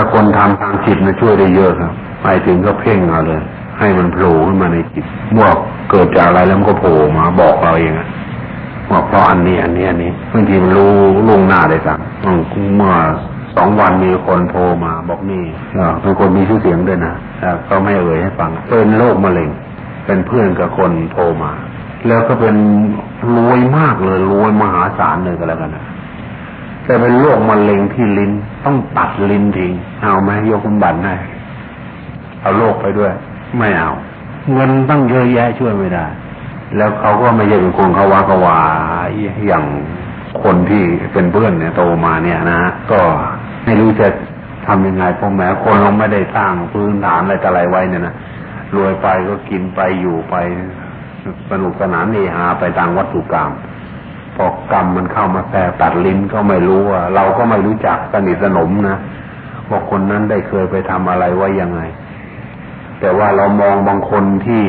ถ้าคนทำทางจิตมันช่วยได้เยอะครับไปถึงก็เพ่งเอาเลย ให้มันโผล่ขึ้นมาในจิตเมื่อเกิดจากอะไรแล้วมันก็โผล่มาบอกเราเองว่าเพราะอันนี้อันนี้อันนี้บางทีมันรู้ล่วงหน้าได้สั่งเมื่อสองวันมีคนโทรมาบอกนี่เป็นคนมีชื่อเสียงด้วยนะก็ไม่เอ่ยให้ฟัง เป็นโรคมะเร็ง เป็นเพื่อนกับคนโทรมา แล้วก็เป็นรวยมากเลยรวยมหาศาลเลยก็แล้วกันนะแต่เป็นโรคมะเร็งที่ลิ้น ต้องตัดลิ้นทิ้งเอาไหมยกคุณบัตรได้เอาโรคไปด้วย ไม่เอา เงินตั้งเยอะแยะช่วยไม่ได้ แล้วเขาก็ไม่ใช่เป็นคนเขาวาเขาว่าอย่างคนที่เป็นเพื่อนเนี่ยโตมาเนี่ยนะก็ไม่รู้จะทำยังไงพอแม้คนเราไม่ได้สร้างพื้นฐานอะไรแต่อะไรไว้เนี่ยนะรวยไปก็กินไปอยู่ไปสนุกสนานเฮฮาไปตามวัตถุกรรม พอกรรมมันเข้ามาแทรตัดลิ้นก็ไม่รู้ว่าเราก็ไม่รู้จักสนิทสนมนะว่าคนนั้นได้เคยไปทำอะไรไว้ยังไง แต่ว่าเรามองบางคนที่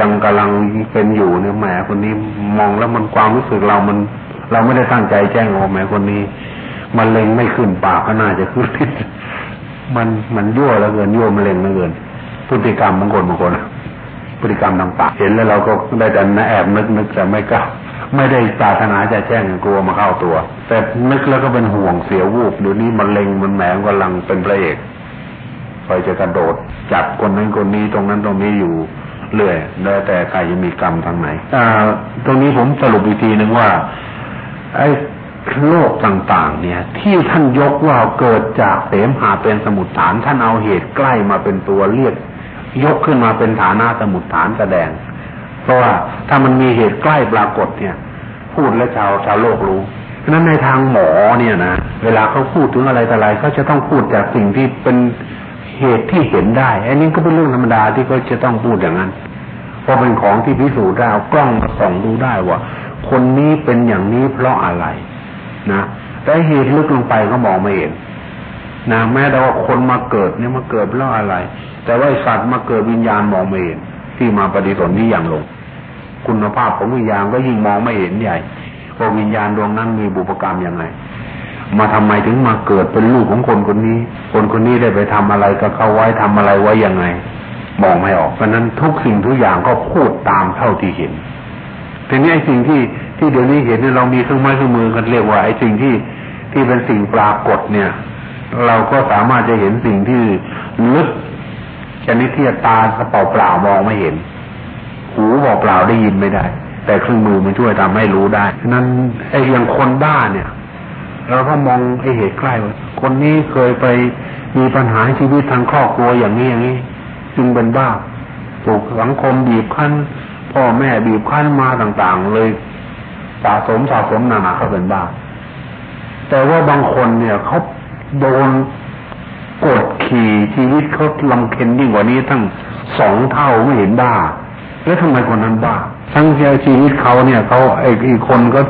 ยังกำลังเป็นอยู่เนี่ยแหมคนนี้มองแล้วมันความรู้สึกเรามัน เราไม่ได้ตั้งใจแจ้งว่าแหมคนนี้ มันเล็งไม่ขึ้นปากก็น่าจะขึ้นมันมันยั่วแล้วเกินยั่วมันเล็งแล้วเกินพฤติกรรมบางคนบางคนพฤติกรรมทางปากเห็นแล้วเราก็ได้แต่นแอบนึกนึกแต่ไม่กล้า ไม่ได้ปรารถนาจะแจ้งกลัวมาเข้าตัว แต่นึกแล้วก็เป็นห่วงเสียวูบเดี๋ยวนี้มันเล็งมันแหมกำลังเป็นพระเอกคอยจะกระโดดจับคนนั้นคนนี้ตรงนั้นตรงนี้อยู่เรื่อยแล้วแต่ใครจะมีกรรมทางไหนอตรงนี้ผมสรุปอีกทีหนึ่งว่า ไอ้โลกต่างๆ เนี่ย ที่ท่านยกว่าเกิดจากเสมหาเป็นสมุดฐาน ท่านเอาเหตุใกล้มาเป็นตัวเรียก ยกขึ้นมาเป็นฐานะสมุดฐานแสดง เพราะว่าถ้ามันมีเหตุใกล้ปรากฏเนี่ย พูดและชาวชาวโลกรู้ฉะนั้นในทางหมอเนี่ยนะเวลาเขาพูดถึงอะไรแต่อะไรเขาจะต้องพูดจากสิ่งที่เป็นเหตุที่เห็นได้อันนี้ก็เป็นเรื่องธรรมดาที่เขาจะต้องพูดอย่างนั้นเพราะเป็นของที่พิสูจน์ได้เอากล้องมาส่องดูได้ว่า คนนี้เป็นอย่างนี้เพราะอะไรนะแต่เหตุลึกลงไปก็มองไม่เห็นนะแม้แต่ว่าคนมาเกิดเนี่ยมาเกิดเพราะอะไร แต่ว่าสัตว์มาเกิดวิญญาณมองไม่เห็นที่มาปฏิสนธิอย่างลง คุณภาพของวิญญาณก็ยิ่งมองไม่เห็นใหญ่ว่าวิญญาณดวงนั้นมีบุพกรรมยังไง มาทำไมถึงมาเกิดเป็นลูกของคนคนนี้ คนคนนี้ได้ไปทำอะไรกับเขาไว้ทำอะไรไว้ยังไงมองไม่ออกเพราะนั้นทุกสิ่งทุกอย่างก็พูดตามเท่าที่เห็นทีนี้ไอ้สิ่งที่ที่เดี๋ยวนี้เห็นเรามีเครื่องไม้เครื่องมือกันเรียกว่าไอ้สิ่งที่ที่เป็นสิ่งปรากฏเนี่ย เราก็สามารถจะเห็นสิ่งที่ลึกชนิดที่ตาเปล่าเปล่ามองไม่เห็น หูเปล่าเปล่าได้ยินไม่ได้ แต่เครื่องมือมันช่วยทำให้รู้ได้ฉะนั้นไอ้อย่างคนบ้าเนี่ยเราก็มองไอ้เหตุใกล้ว่าคนนี้เคยไปมีปัญหาชีวิตทางครอบครัวอย่างนี้อย่างนี้ จึงเป็นบ้าถูกสังคมบีบคั้น พ่อแม่บีบคั้นมาต่างๆ เลยสะสมสะสมนานาเขาเป็นบ้า แต่ว่าบางคนเนี่ยเขาโดนกดขี่ชีวิตเขาลำเค็นยิ่งกว่านี้ทั้งสองเท่าไม่เห็นบ้า แล้วทำไมคนนั้นบ้าทั้งเชีวิตเขาเนี่ยเขาไอ้อีกคนก็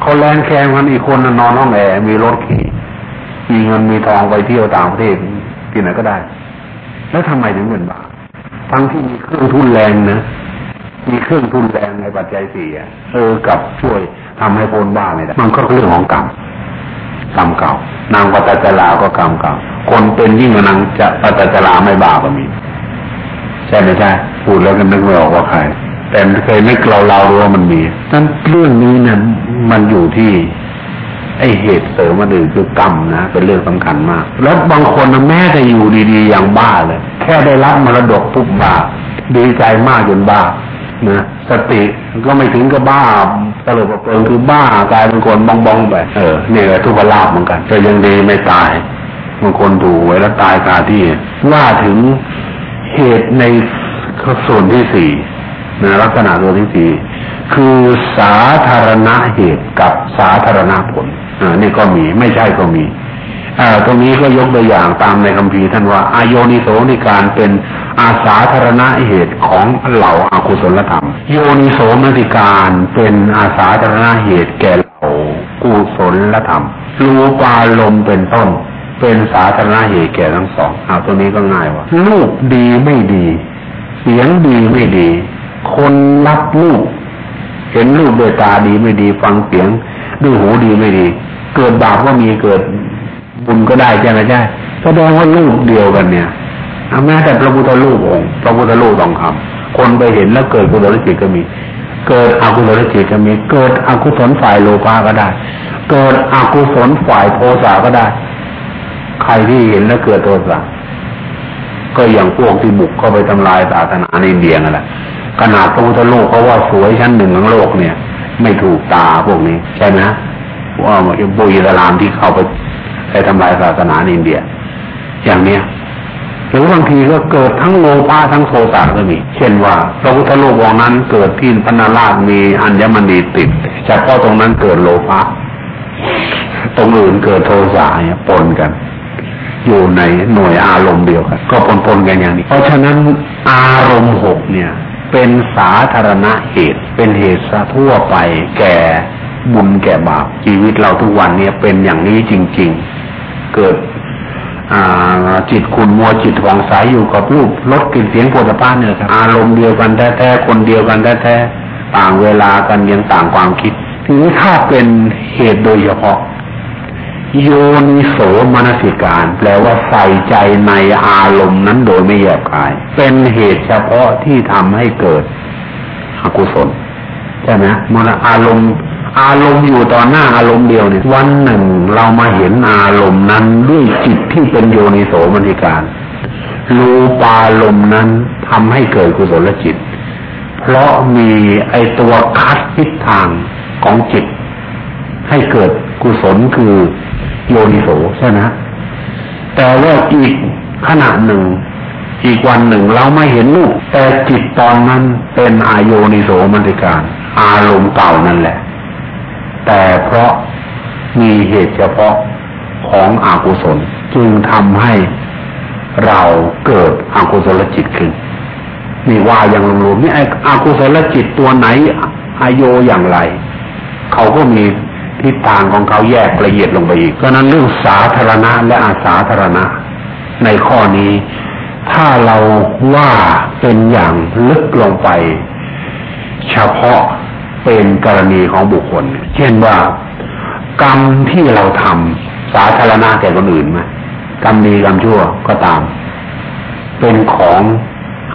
เขาแลนแคงมันอีกคนนอนห้องแอร์มีรถขี่มีเงินมีทองไปเที่ยวต่างประเทศที่ไหนก็ได้ แล้วทำไมถึงเป็นบ้าทั้งที่มีเครื่องทุนแรงนะมีเครื่องทุนแรงในปัจจัยสี่เออกับช่วยทำให้พ้นบ้าไม่ได้มันก็เรื่องของกรรมกรรมเก่า นางปัตจลาก็กรรมเก่า คนเป็นยิ่งกว่านางจะปัตจลาไม่บาปก็มี ใช่ไหมใช่พูดแล้วกันนึกไม่ออกว่าใคร แต่เคยนึกเราเราดูว่ามันมีนั้นเรื่องนี้นี่ยมันอยู่ที่ ไอเหตุเสริมมันอื่นคือกรรมนะเป็นเรื่องสำคัญมาก แล้วบางคนแม้แต่อยู่ดีๆอย่างบ้าเลย แค่ได้รับมรดกปุ๊บบ้าดีใจมากจนบ้านะสติก็ไม่ถึงกับบ้าตลบเปิงคือบ้ากลายเป็นคนบองบองไปเออเนี่ยทุกขลาบเหมือนกันแต่ยังดีไม่ตายบางคนถูกไว้แล้วตายคาที่ว่าถึง เหตุในส่วนที่สี่นะลักษณะตัวที่สี่คือสาธารณะเหตุกับสาธารณผลอ่านี่ก็มีไม่ใช่ก็มีอ่าตรงนี้ก็ยกตัวอย่างตามในคัมภีร์ท่านว่า อายนิโสในการเป็นอาสาธารณะเหตุของเหล่าอากุศลธรรม โยนิโสมติการเป็นอาสาธารณะเหตุแก่เหล่ากุศลธรรมรูปาลมเป็นต้น เป็นสาธารณเหตุแก่ทั้งสองเอาตัวนี้ก็ง่ายว่าลูกดีไม่ดี เสียงดีไม่ดี คนรับลูก เห็นลูกด้วยตาดีไม่ดี ฟังเสียงด้วยหูดีไม่ดี เกิดบาปก็มีเกิดบุญก็ได้ใช่ไหมใช่แสดงว่ารูปเดียวกันเนี่ยแม้แต่พระพุทธรูปองค์พระพุทธรูปทองคำคนไปเห็นแล้วเกิดกุศลจิตก็มี เกิดอกุศลจิตก็มี เกิดอกุศลฝ่ายโลภะก็ได้ เกิดอกุศลฝ่ายโทสะก็ได้ ครที่เห็นแล้วเกิดโทสะก็อย่างพวกที่บุกเข้าไปทำลายศาสนาในอินเดียนั่นแหละขนาดพระพุทธรูปเขาว่าสวยชั้นหนึ่งของโลกเนี่ย ไม่ถูกตาพวกนี้ใช่ไหมว่าบุอิสลามที่เข้าไปไปทำลายศาสนาในอินเดีย อย่างเนี้ยหรือบางทีก็เกิดทั้งโลภะทั้งโทสะก็มี เช่นว่าพระพุทธรูปองนั้นเกิดที่พนาราชมีอัญมณีติดเฉพาะตรงนั้นเกิดโลภะตรงอื่นเกิดโทสะเนี่ยปนกัน อยู่ในหน่วยอารมณ์เดียวกันก็ปนปนกันอย่างนี้ เพราะฉะนั้นอารมณ์หกเนี่ย เป็นสาธารณะเหตุ เป็นเหตุทั่วไปแก่บุญแก่บาปชีวิตเราทุกวันเนี่ยเป็นอย่างนี้จริง ๆ เกิดจิตคุณมัวจิตหวังสายอยู่กับรูปลดกลิ่นเสียงโผฏฐานเนี่ยครับอารมณ์เดียวกันแท้ๆคนเดียวกันแท้ๆต่างเวลากันยังต่างความคิดทีนี้ถ้าเป็นเหตุโดยเฉพาะ โยนิโสมนสิการ แปลว่าใส่ใจในอารมณ์นั้นโดยไม่แยบคาย เป็นเหตุเฉพาะที่ทำให้เกิดอกุศลใช่ไหมมนอารมณ์อารมณ์อยู่ต่อหน้าอารมณ์เดียวเนี่ยวันหนึ่งเรามาเห็นอารมณ์นั้นด้วยจิตที่เป็นโยนิโสมนิการรูปารมณ์นั้นทำให้เกิดกุศลจิต เพราะมีไอตัวคัดทิศทางของจิต ให้เกิด กุศลคือโยนิโสใช่ไหมแต่ว่าอีกขณะหนึ่ง อีกวันหนึ่งเราไม่เห็นรูปแต่จิตตอนนั้นเป็นอายโยนิโสมนติการ อารมณ์เก่านั่นแหละ แต่เพราะมีเหตุเฉพาะของอกุศลจึงทำให้เราเกิดอกุศลจิตขึ้นนี่ว่าอย่างรวมๆนี่ไอ้อกุศลจิตตัวไหนอายโยอย่างไร เขาก็มี ทิศทางของเขาแยกละเอียดลงไปอีกก็นั้นเรื่องสาธารณะและอาสาธารณะ ในข้อนี้ ถ้าเราว่าเป็นอย่างลึกลงไป เฉพาะเป็นกรณีของบุคคล เช่นว่ากรรมที่เราทำสาธารณะแก่คนอื่นไหมกรรมดีกรรมชั่วก็ตาม เป็นของ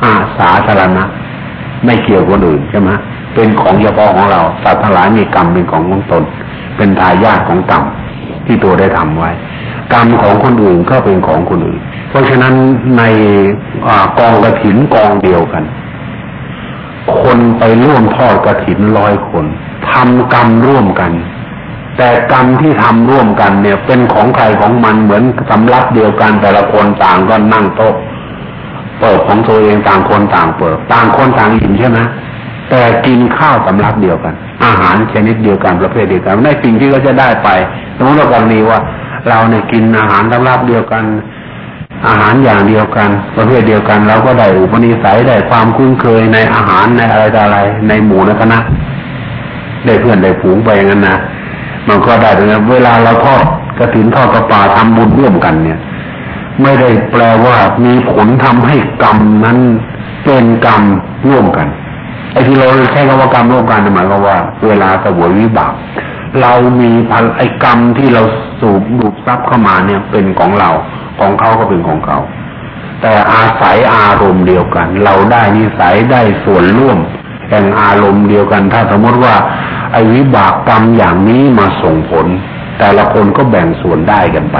อาสาธารณะ ไม่เกี่ยวคนอื่นใช่ไหมเป็นของเฉพาะของเราสัตว์ทั้งหลายมีกรรมเป็นของของตน เป็นทายาทของกรรมที่ตัวได้ทำไว้ กรรมของคนอื่นก็เป็นของคนอื่น เพราะฉะนั้นในอกองกระถินกองเดียวกัน คนไปร่วมทอดกระถินร้อยคนทำกรรมร่วมกัน แต่กรรมที่ทำร่วมกันเนี่ย เป็นของใครของมันเหมือนสำรับเดียวกันแต่ละคนต่างก็นั่งโต๊ะเปิดของตัวเองต่างคนต่างเปิด ต่างคนต่างอิ่มใช่ไหม แต่กินข้าวสำรับเดียวกัน อาหารชนิดเดียวกันประเภทเดียวกันในสิ่งที่เขาจะได้ไปสมมติเรากรณีว่า เราเนี่ยกินอาหารสำรับเดียวกัน อาหารอย่างเดียวกัน ประเภทเดียวกันเราก็ได้อุปนิสัยได้ความคุ้นเคยในอาหารในอะไรต่ออะไร ในหมู่ในคณะได้เพื่อนได้ฝูงไปอย่างนั้นนะมันก็ได้ตรงนั้เวลาเราทอดกระถินทอดกระป่าทำบุญร่วมกันเนี่ย ไม่ได้แปลว่ามีผลทำให้กรรมนั้นเป็นกรรมร่วมกัน ไอ้ที่เราใช้คำว่ากรรมร่วมกันหมายความว่า เวลาสวยวิบากเรามีพันไอ้กรรมที่เราสูบดูดซับเข้ามาเนี่ยเป็นของเราของเขาก็เป็นของเขาแต่อาศัยอารมณ์เดียวกัน เราได้นิสัยได้ส่วนร่วมแห่งอารมณ์เดียวกัน ถ้าสมมติว่าไอ้วิบากกรรมอย่างนี้มาส่งผล แต่ละคนก็แบ่งส่วนได้กันไป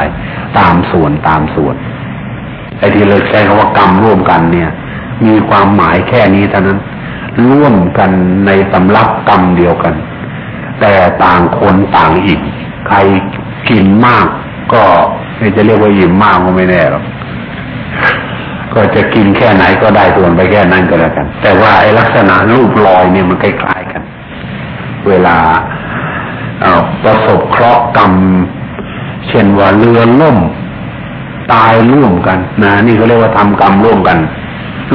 ตามส่วนตามส่วนไอ้ที่เราใช้คำว่ากรรมร่วมกันเนี่ย มีความหมายแค่นี้เท่านั้น ร่วมกันในสำรับกรรมเดียวกัน แต่ต่างคนต่างอีกใครกินมากก็จะเรียกว่าอิ่มมากก็ไม่แน่หรอกก็จะกินแค่ไหนก็ได้ส่วนไปแค่นั้นก็แล้วกัน แต่ว่าไอ้ลักษณะรูปลอยเนี่ยมันคล้ายๆกัน เวลาเอาประสบเคราะห์กรรม เช่นว่าเรือล่มตายร่วมกันนะนี่เขาเรียกว่าทำกรรมร่วมกัน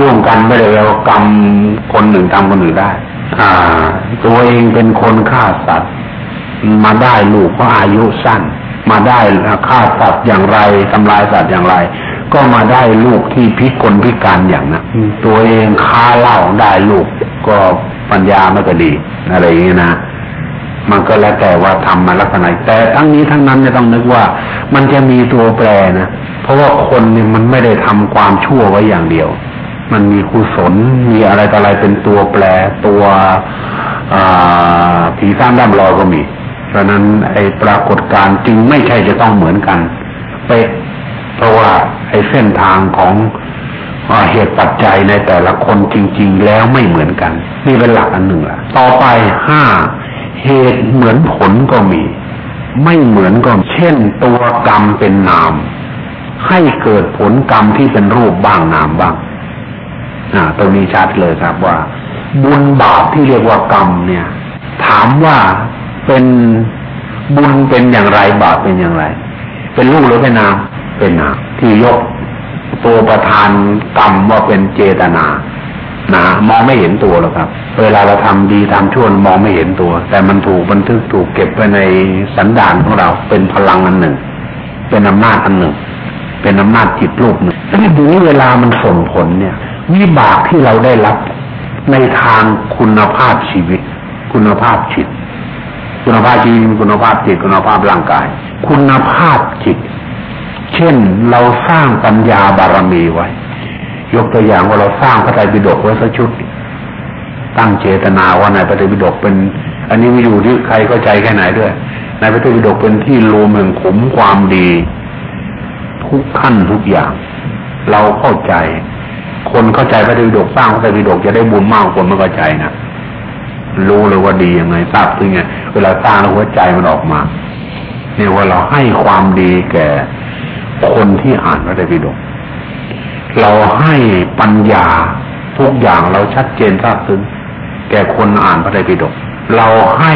ร่วมกันไม่ได้แปลว่ากรรมคนหนึ่งทำคนอื่นได้ อ่า ตัวเองเป็นคนฆ่าสัตว์ มาได้ลูกเพราะอายุสั้น มาได้ฆ่าสัตว์อย่างไรทำลายสัตว์อย่างไร ก็มาได้ลูกที่พิกลพิการอย่างนั้นตัวเองค้าเหล้าได้ลูก ก็ปัญญาไม่ก็ดีอะไรอย่างนี้นะมันก็แล้วแต่ว่าทำมาลักษณะแต่ทั้งนี้ทั้งนั้นจะต้องนึกว่า มันจะมีตัวแปรนะเพราะว่าคนเนี่ยมันไม่ได้ทำความชั่วไว้อย่างเดียว มันมีกุศลมีอะไรต่ออะไรเป็นตัวแปรตัวผีสร้างด้ามลอยก็มีเพราะนั้นไอ้ปรากฏการณ์จริงไม่ใช่จะต้องเหมือนกันเป๊ะเพราะว่าไอ้เส้นทางของเหตุปัจจัยในแต่ละคนจริง ๆ แล้วไม่เหมือนกัน นี่เป็นหลักอันหนึ่งละต่อไปห้าเหตุเหมือนผลก็มี ไม่เหมือนก็เช่น ตัวกรรมเป็นนาม ให้เกิดผลกรรมที่เป็นรูปบ้างนามบ้าง อ่าตรงนี้ชัดเลยครับว่า บุญบาปที่เรียกว่ากรรมเนี่ย ถามว่าเป็นบุญเป็นอย่างไรบาปเป็นอย่างไร เป็นรูปหรือเป็นนามเป็นนามที่ยกตัวประธานกรรมว่าเป็นเจตนานะมองไม่เห็นตัวหรอกครับ เวลาเราทำดีทำชั่วมองไม่เห็นตัว แต่มันถูกบันทึกถูกเก็บไว้ในสันดานของเราเป็นพลังอันหนึ่ง เป็นอำนาจอันหนึ่ง เป็นอำนาจจิตรูปหนึ่งทีนี้เวลามันส่งผลเนี่ย วิบากที่เราได้รับ ในทางคุณภาพชีวิต คุณภาพจิต คุณภาพชีวิตคุณภาพจิตคุณภาพร่างกาย คุณภาพจิต เช่นเราสร้างปัญญาบารมีไว้ ยกตัวอย่างว่าเราสร้างพระไตรปิฎกไว้สักชุด ตั้งเจตนาว่าในพระไตรปิฎกเป็น อันนี้ไมีอยู่ที่ใครเข้าใจแค่ไหนด้วยในพระไตรปิฎกเป็นที่รวมแห่งขุมความดี ทุกขั้นทุกอย่าง เราเข้าใจ คนเข้าใจพระไตรปิฎกสร้างพระไตรปิฎกจะได้บุญมากคนไม่เข้าใจนะรู้เลยว่าดียังไงทราบถึงไงเวลาสร้างแล้วหัวใจมันออกมาเนี่ยว่าเราให้ความดีแก่คนที่อ่านพระไตรปิฎกเราให้ปัญญาทุกอย่างเราชัดเจนทราบซึ้งแก่คนอ่านพระไตรปิฎกเราให้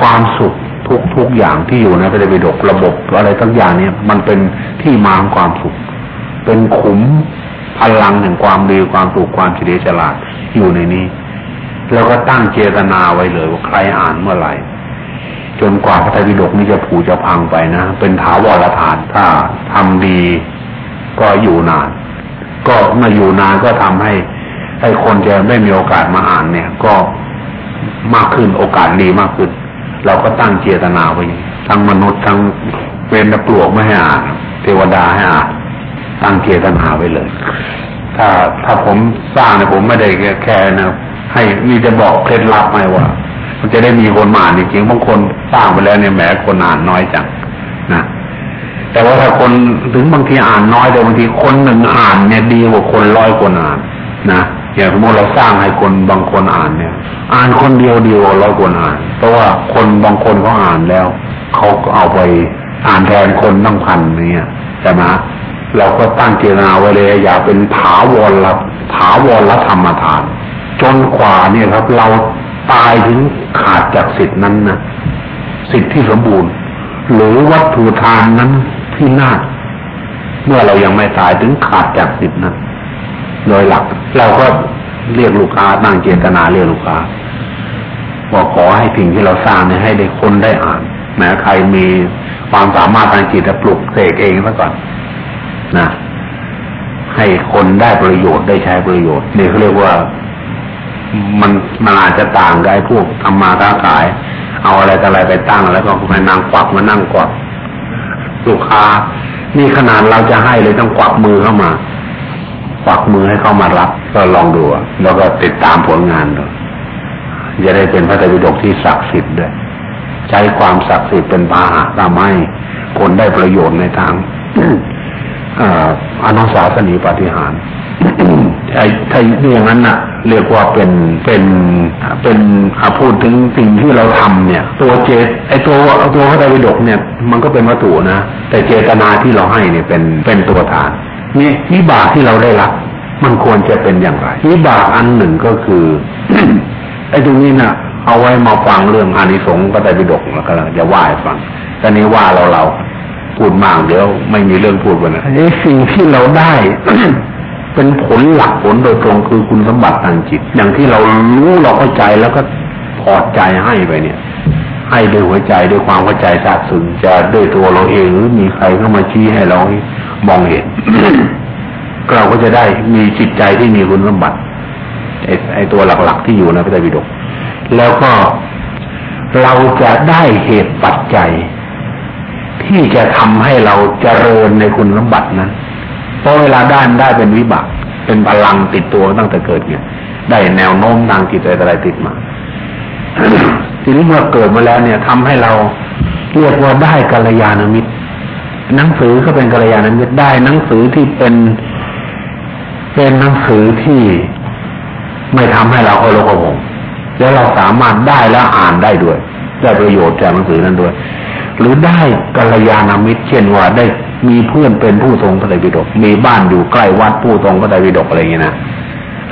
ความสุขทุกทุกอย่างที่อยู่ในพระไตรปิฎกระบบอะไรทั้งอย่างเนี่ยมันเป็นที่มาของความสุข เป็นขุม พลังแห่งความดีความสุขความเฉลียวฉลาดอยู่ในนี้ แล้วก็ตั้งเจตนาไว้เลยว่าใครอ่านเมื่อไหร่ จนกว่าพระไตรปิฎกนี้จะผูจะพังไปนะ เป็นถาวรฐานถ้าทำดีก็อยู่นาน ก็มาอยู่นานก็ทำให้ให้คนจะไม่มีโอกาสมาอ่านเนี่ย ก็มากขึ้นโอกาสดีมากขึ้น เราก็ตั้งเจตนาไว้ทั้งมนุษย์ทั้งเวนปลวกไม่ให้อ่าน เทวดาให้อ่าน ตั้งเจตนาไว้เลย ถ้าถ้าผมสร้างเนี่ยผมไม่ได้แค่นะให้มีจะบอกเคล็ดลับไหมว่ามันจะได้มีคนมาอ่านจริงๆบางคนสร้างไปแล้วเนี่ยแหมคนอ่านน้อยจังนะแต่ว่าถ้าคนถึงบางทีอ่านน้อยแต่บางทีคนหนึ่งอ่านเนี่ยดีกว่าคนร้อยคนอ่านนะอย่างสมมติเราสร้างให้คนบางคนอ่านเนี่ย อ่านคนเดียวเดีกว่าร้อยคนอ่าน เพราะว่าคนบางคนเขาอ่านแล้วเขาก็เอาไปอ่านแทนคนตั้งพันเนี่ยใช่ไหม เราก็ตั้งเจตนาไว้เลยอย่าเป็นถาวรละถาวรละธรรมทาน จนกว่าเนี่ยครับ เราตายถึงขาดจากสิทธินั้นนะสิทธิที่สมบูรณ์ หรือวัตถุทานนั้นพินาเมื่อเรายังไม่ตายถึงขาดจากสิทธินั้นโดยหลัก เราก็เรียกลูกค้าตั้งเจตนาเรียกลูกค้าบอกขอให้สิ่งที่เราสร้างเนี่ยให้ได้คนได้อ่านแม้ใครมีความสามารถทางจิตจะปลุกเสกเองซะก่อน นะให้คนได้ประโยชน์ได้ใช้ประโยชน์นี่เขาเรียกว่ามันมันอาจจะต่างกับไอ้พวกทำมาค้าขาย เอาอะไรต่ออะไรไปตั้งแล้วก็ไปนางกวักมานั่งกวักลูกค้า นี่ขนาดเราจะให้เลยต้องกวักมือเข้ามา กวักมือให้เข้ามารับ ก็ลองดูแล้วก็ติดตามผลงานดูจะได้เป็นพระไตรปิฎกที่ศักดิ์สิทธิ์ด้วยใช้ความศักดิ์สิทธิ์เป็นพาหะทำให้คนได้ประโยชน์ในทาง อนุสาสนีปฏิหารไอ้ถ้าอย่างนั้นน่ะ เรียกว่าเป็นเป็นเป็นพูดถึงสิ่งที่เราทำเนี่ย ตัวเจตไอ้ตัวตัวพระไตรปิฎกเนี่ย มันก็เป็นวัตถุนะ แต่เจตนาที่เราให้เนี่ยเป็นเป็นตัวฐานนี่วิบากที่เราได้รับ มันควรจะเป็นอย่างไรวิบากอันหนึ่งก็คือไอ้ตรงนี้น่ะ เอาไว้มาฟังเรื่องอานิสงส์พระไตรปิฎกแล้วก็จะว่าให้ฟังแต่นี้ว่าเราเรา พูดมากเดี๋ยว ไม่มีเรื่องพูดวันนะนี่สิ่งที่เราได้ เป็นผลหลักผลโดยตรงคือคุณสมบัติทางจิต อย่างที่เรารู้เราเข้าใจแล้วก็พอใจให้ไปเนี่ย ให้ด้วยหัวใจด้วยความเข้าใจทราบซึ้งจะด้วยตัวเราเองหรือมีใครเข้ามาชี้ให้เรามองเห็นเราก็จะได้มีจิตใจที่มีคุณสมบัติไอ้ไอตัวหลักๆที่อยู่ในพระไตรปิฎกแล้วก็เราจะได้เหตุปัจจัย ที่จะทำให้เราเจริญในคุณสมบัตินั้น เพราะเวลาได้ได้เป็นวิบากเป็นพลังติดตัวตั้งแต่เกิดเนี่ยได้แนวโน้มทางจิตอะไรติดมา ทีนี้เมื่อเกิดมาแล้วเนี่ยทำให้เราเรียกว่าได้กัลยาณมิตร หนังสือก็เป็นกัลยาณมิตรได้หนังสือที่เป็นเป็นหนังสือที่ไม่ทำให้เราโอโลกวงแล้วเราสามารถได้แล้วอ่านได้ด้วยได้ประโยชน์จากหนังสือนั้นด้วย หรือได้กัลยาณมิตรเช่นว่าได้มีเพื่อนเป็นผู้ทรงพระไตรปิฎกมีบ้านอยู่ใกล้วัดผู้ทรงพระไตรปิฎกอะไรอย่างนี้นะ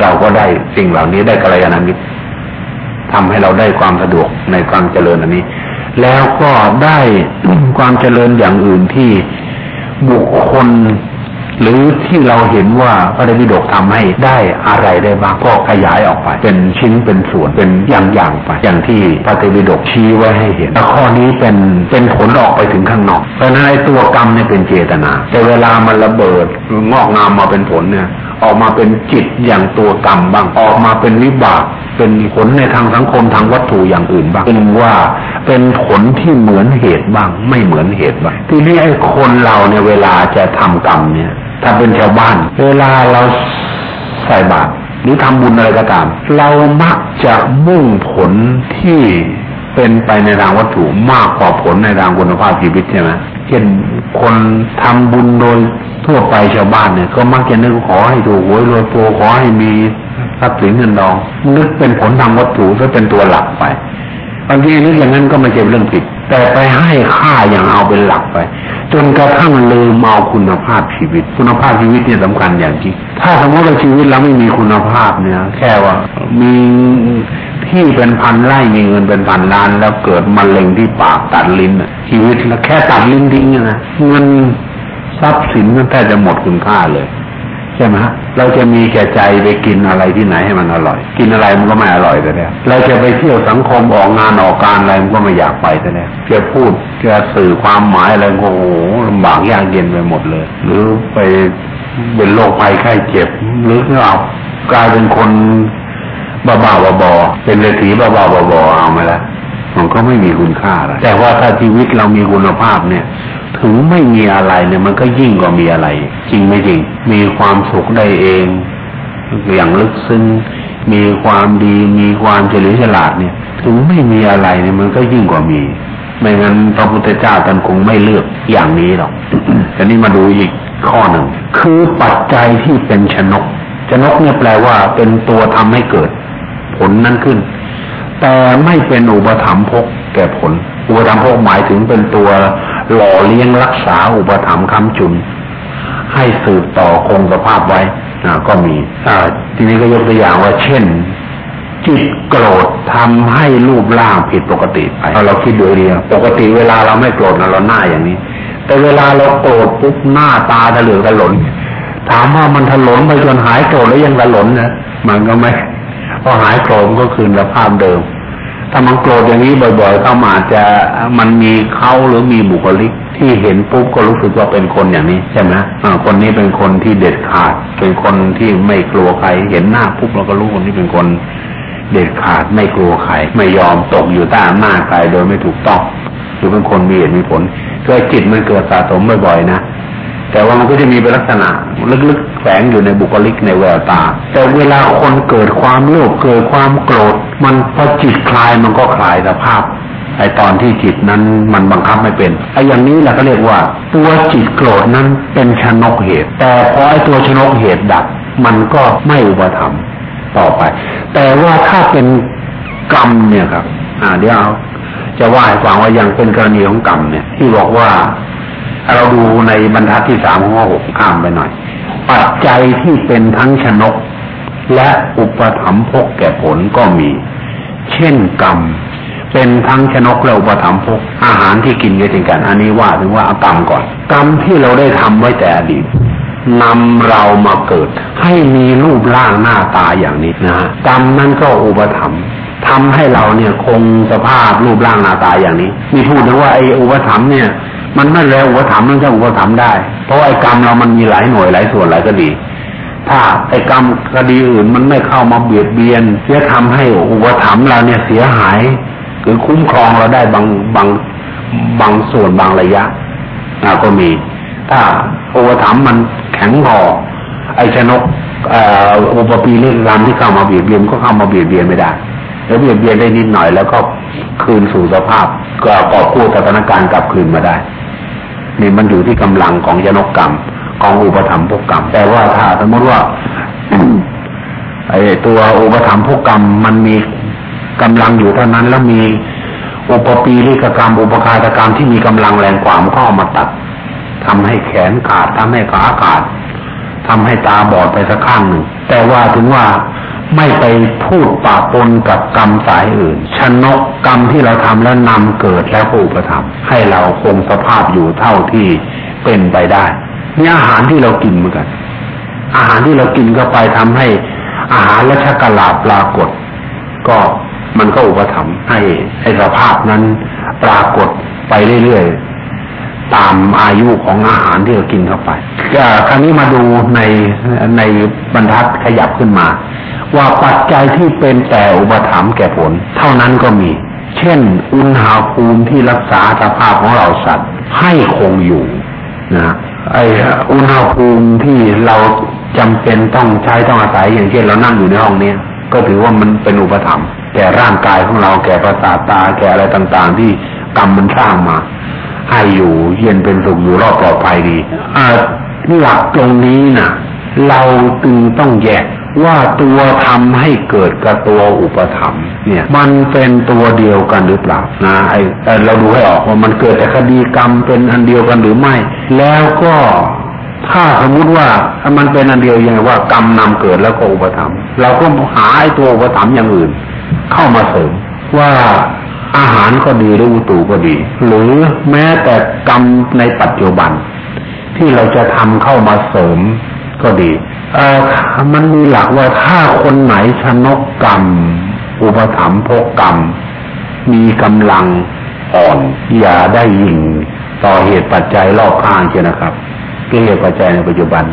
เราก็ได้สิ่งเหล่านี้ได้กัลยาณมิตรทำให้เราได้ความสะดวกในความเจริญอันนี้ แล้วก็ได้ความเจริญอย่างอื่นที่บุคคล หรือที่เราเห็นว่าพระไตรปิฎกทำให้ได้อะไรได้บ้างก็ขยายออกไป เป็นชิ้นเป็นส่วนเป็นอย่างๆไป อย่างที่พระไตรปิฎกชี้ไว้ให้เห็นแลข้อนี้เป็นเป็นผลออกไปถึงข้างนอกเพราะนั้นตัวกรรมเนี่ยเป็นเจตนา แต่เวลามันระเบิดงอกงามมาเป็นผลเนี่ยออกมาเป็นจิตอย่างตัวกรรมบ้างออกมาเป็นวิบาก เป็นผลในทางสังคมทางวัตถุอย่างอื่นบ้างเป็นว่าเป็นผลที่เหมือนเหตุบ้าง ไม่เหมือนเหตุบ้างทีนี้ไอ้คนเราเนี่ยเวลาจะทำกรรมเนี่ย ถ้าเป็นชาวบ้าน เวลาเราใส่บาตรหรือทำบุญอะไรก็ตาม เรามักจะมุ่งผลที่เป็นไปในทางวัตถุมากกว่าผลในทางคุณภาพชีวิตใช่ไหมเช่นคนทำบุญโดยทั่วไปชาวบ้านเนี่ย ก็มักจะนึกขอให้ถูกหวยรวยตัวขอให้มีทรัพย์สินเงินทองนึกเป็นผลทางวัตถุซะเป็นตัวหลักไปบางทีนึกอย่างนั้นก็ไม่ใช่เรื่องผิด แต่ไปให้ค่าอย่างเอาเป็นหลักไป จนกระทั่งลืมเอาคุณภาพชีวิต คุณภาพชีวิตเนี่ยสำคัญอย่างจริงถ้าสมมติว่าชีวิตเราไม่มีคุณภาพเนี่ย แค่ว่ามีที่เป็นพันไร่มีเงินเป็นพันล้าน แล้วเกิดมะเร็งที่ปากตัดลิ้นชีวิตแล้วแค่ตัดลิ้นทิ้งนะเงินทรัพย์สินมันแทบจะหมดคุณค่าเลย ช่ไหมฮะเราจะมีแก่ใจไปกินอะไรที่ไหนให้มันอร่อย กินอะไรมันก็ไม่อร่อยแต่แล้วเราจะไปเที่ยวสังคมออกงานออกการอะไรมันก็ไม่อยากไปแต่แล้วจะพูดจะสื่อความหมายอะไรโอ้โหลำบากยากเย็นไปหมดเลย หรือไปเป็นโรคภัยไข้เจ็บหรือเอากลายเป็นคนบ้าบ้าบอเป็นเลถีบ้าบ้าบอเอามาแล้วมันก็ไม่มีคุณค่าอะไรแต่ว่าถ้าชีวิตเรามีคุณภาพเนี่ย ถึงไม่มีอะไรเนี่ยมันก็ยิ่งกว่ามีอะไร จริงไม่จริง มีความสุขได้เอง อย่างลึกซึ้งมีความดีมีความเฉลียวฉลาดเนี่ย ถึงไม่มีอะไรเนี่ยมันก็ยิ่งกว่ามี ไม่งั้นพระพุทธเจ้าท่านคงไม่เลือกอย่างนี้หรอกทีนี้มาดูอีกข้อหนึ่งคือปัจจัยที่เป็นชนกชนกเนี่ยแปลว่าเป็นตัวทำให้เกิด ผลนั้นขึ้น แต่ไม่เป็นอุปธรรมภกแก่ผลอุปธรรมภกหมายถึงเป็นตัวหล่อเลี้ยงรักษาอุปถัมคำจุน ให้สืบต่อคงสภาพไว้ก็มีทีนี้ก็ยกตัวอย่างว่าเช่น จิตโกรธทำให้รูปร่างผิดปกติไปเราคิดดูดีปกติเวลาเราไม่โกรธเราหน้าอย่างนี้ แต่เวลาเราโกรธปุ๊บหน้าตาถลือถลนถามว่ามันถลนไปจนหายโกรธแล้วยังถลนนะมันก็ไม่พอหายโกรธก็คืนสภาพเดิม ถ้ามันโกรธอย่างนี้บ่อยๆเขาอาจจะมันมีเขาหรือมีบุคลิกที่เห็นปุ๊บก็รู้สึกว่าเป็นคนอย่างนี้ใช่ไหมคนนี้เป็นคนที่เด็ดขาด เป็นคนที่ไม่กลัวใคร เห็นหน้าปุ๊บเราก็รู้คนนี้เป็นคนเด็ดขาดไม่กลัวใคร ไม่ยอมตกอยู่ใต้อำนาจใครโดยไม่ถูกต้องหรือเป็นคนมีเหตุมีผลเกิดจิตมันเกิดสะสมบ่อยๆนะแต่ว่ามันก็จะมีเป็นลักษณะลึกๆ แฝงอยู่ในบุคลิกในแววตา แต่เวลาคนเกิดความโลภเกิดความโกรธ มันพอจิตคลายมันก็คลายสภาพไอตอนที่จิตนั้นมันบังคับไม่เป็นไออย่างนี้แหละก็เรียกว่า ตัวจิตโกรธนั้นเป็นชนกเหตุ แต่พอไอตัวชนกเหตุดับมันก็ไม่อุปธรรมต่อไป แต่ว่าถ้าเป็นกรรมเนี่ยครับ อ่าเดี๋ยวจะว่าให้ฟังว่ายังเป็นกรณีของกรรมเนี่ย ที่บอกว่า เราดูในบรรทัดที่สามข้อหกข้ามไปหน่อย ปัจจัยที่เป็นทั้งชนก และอุปถัมภกแก่ผลก็มี เช่นกรรม เป็นทั้งชนกและอุปถัมภกอาหารที่กินก็เช่นกัน อันนี้ว่าถึงว่าเอากรรมก่อน กรรมที่เราได้ทำไว้แต่อดีตนำเรามาเกิด ให้มีรูปร่างหน้าตาอย่างนี้นะฮะกรรมนั้นก็อุปถัมภ์ทำให้เราเนี่ยคงสภาพรูปร่างหน้าตาอย่างนี้ มีพูดถึงว่าไอ้อุปถัมภ์เนี่ย มันไม่แล้วอุปถัมภ์มันจะอุปถัมภ์ได้ เพราะไอ้กรรมเรามันมีหลายหน่วยหลายส่วนหลายคดี ถ้าไอ้กรรมคดีอื่นมันไม่เข้ามาเบียดเบียนเสียทำให้อุปถัมภ์เราเนี่ยเสียหายคือคุ้มครองเราได้บางบางบางส่วนบางระยะก็มี ถ้าโอวถัมมันแข็งพอไอ้ชนกอุปปีเล่นรามที่เข้ามาเบียดเบียนก็เข้ามาเบียดเบียนไม่ได้แล้วเบียดเบียนได้นิดหน่อยแล้วก็คืนสู่สภาพก็กอบกู้สถานการณ์กลับคืนมาได้ นี่มันอยู่ที่กำลังของยนกกรรมของอุปธรรมภกกรรม แต่ว่าถ้าสมมติว่าไอ้ตัวอุปธรรมภกกรรมมันมีกำลังอยู่เท่านั้นแล้วมีอุปปีริกกรรม อุปคาตกรรมที่มีกำลังแรงกว่ามันก็เอามาตัดทำให้แขนขาดทำให้ขาขาดทำให้ตาบอดไปสักข้างหนึ่งแต่ว่าถึงว่า ไม่ไปพูดปะปนกับกรรมสายอื่น ชนกกรรมที่เราทำแล้วนำเกิดแล้วก็อุปธรรมให้เราคงสภาพอยู่เท่าที่เป็นไปได้นี่อาหารที่เรากินเหมือนกัน อาหารที่เรากินเข้าไปทำให้อาหารและชักลาปรากฏ ก็มันก็อุปถัมภ์ให้ให้สภาพนั้นปรากฏไปเรื่อยๆ ตามอายุของอาหารที่เรากินเข้าไปคราวนี้มาดูในในบรรทัดขยับขึ้นมา ว่าปัจจัยที่เป็นแต่อุปถัมภ์แก่ผล เท่านั้นก็มี เช่น อุณหภูมิที่รักษาสภาพของเราสัตว์ให้คงอยู่นะไออุณหภูมิที่เราจำเป็นต้องใช้ต้องอาศัยอย่างเช่นเรานั่งอยู่ในห้องนี้ก็ถือว่ามันเป็นอุปถัมภ์แก่ร่างกายของเราแก่ประสาทตาแก่อะไรต่างๆ ที่กรรมมันสร้างมา ให้อยู่เย็นเป็นสุขอยู่รอดปลอดภัยดีอ่าหลักตรงนี้นะ่ะ เราตึงต้องแยก ว่าตัวทำให้เกิดกับตัวอุปธรรมเนี่ย มันเป็นตัวเดียวกันหรือเปล่านะไอเราดูให้ออกว่ามันเกิดจากคดีกรรมเป็นอันเดียวกันหรือไม่ แล้วก็ถ้าสมมุติว่ามันเป็นอันเดียวยังไงว่ากรรมนำเกิดแล้วก็อุปธรรมเราก็หาไอ้ตัวอุปธรรมอย่างอื่น เข้ามาเสริมว่าอาหารก็ดีหรืออุตุก็ดี หรือแม้แต่กรรมในปัจจุบัน ที่เราจะทำเข้ามาเสริม ก็ดีเออมันมีหลักว่าถ้าคนไหนชนกกรรม อุปถัมภกกรรม มีกำลังอ่อนอย่าได้ยิงต่อเหตุปัจจัยรอบข้างเชียนะครับเหตุปัจจัยในปัจจุบัน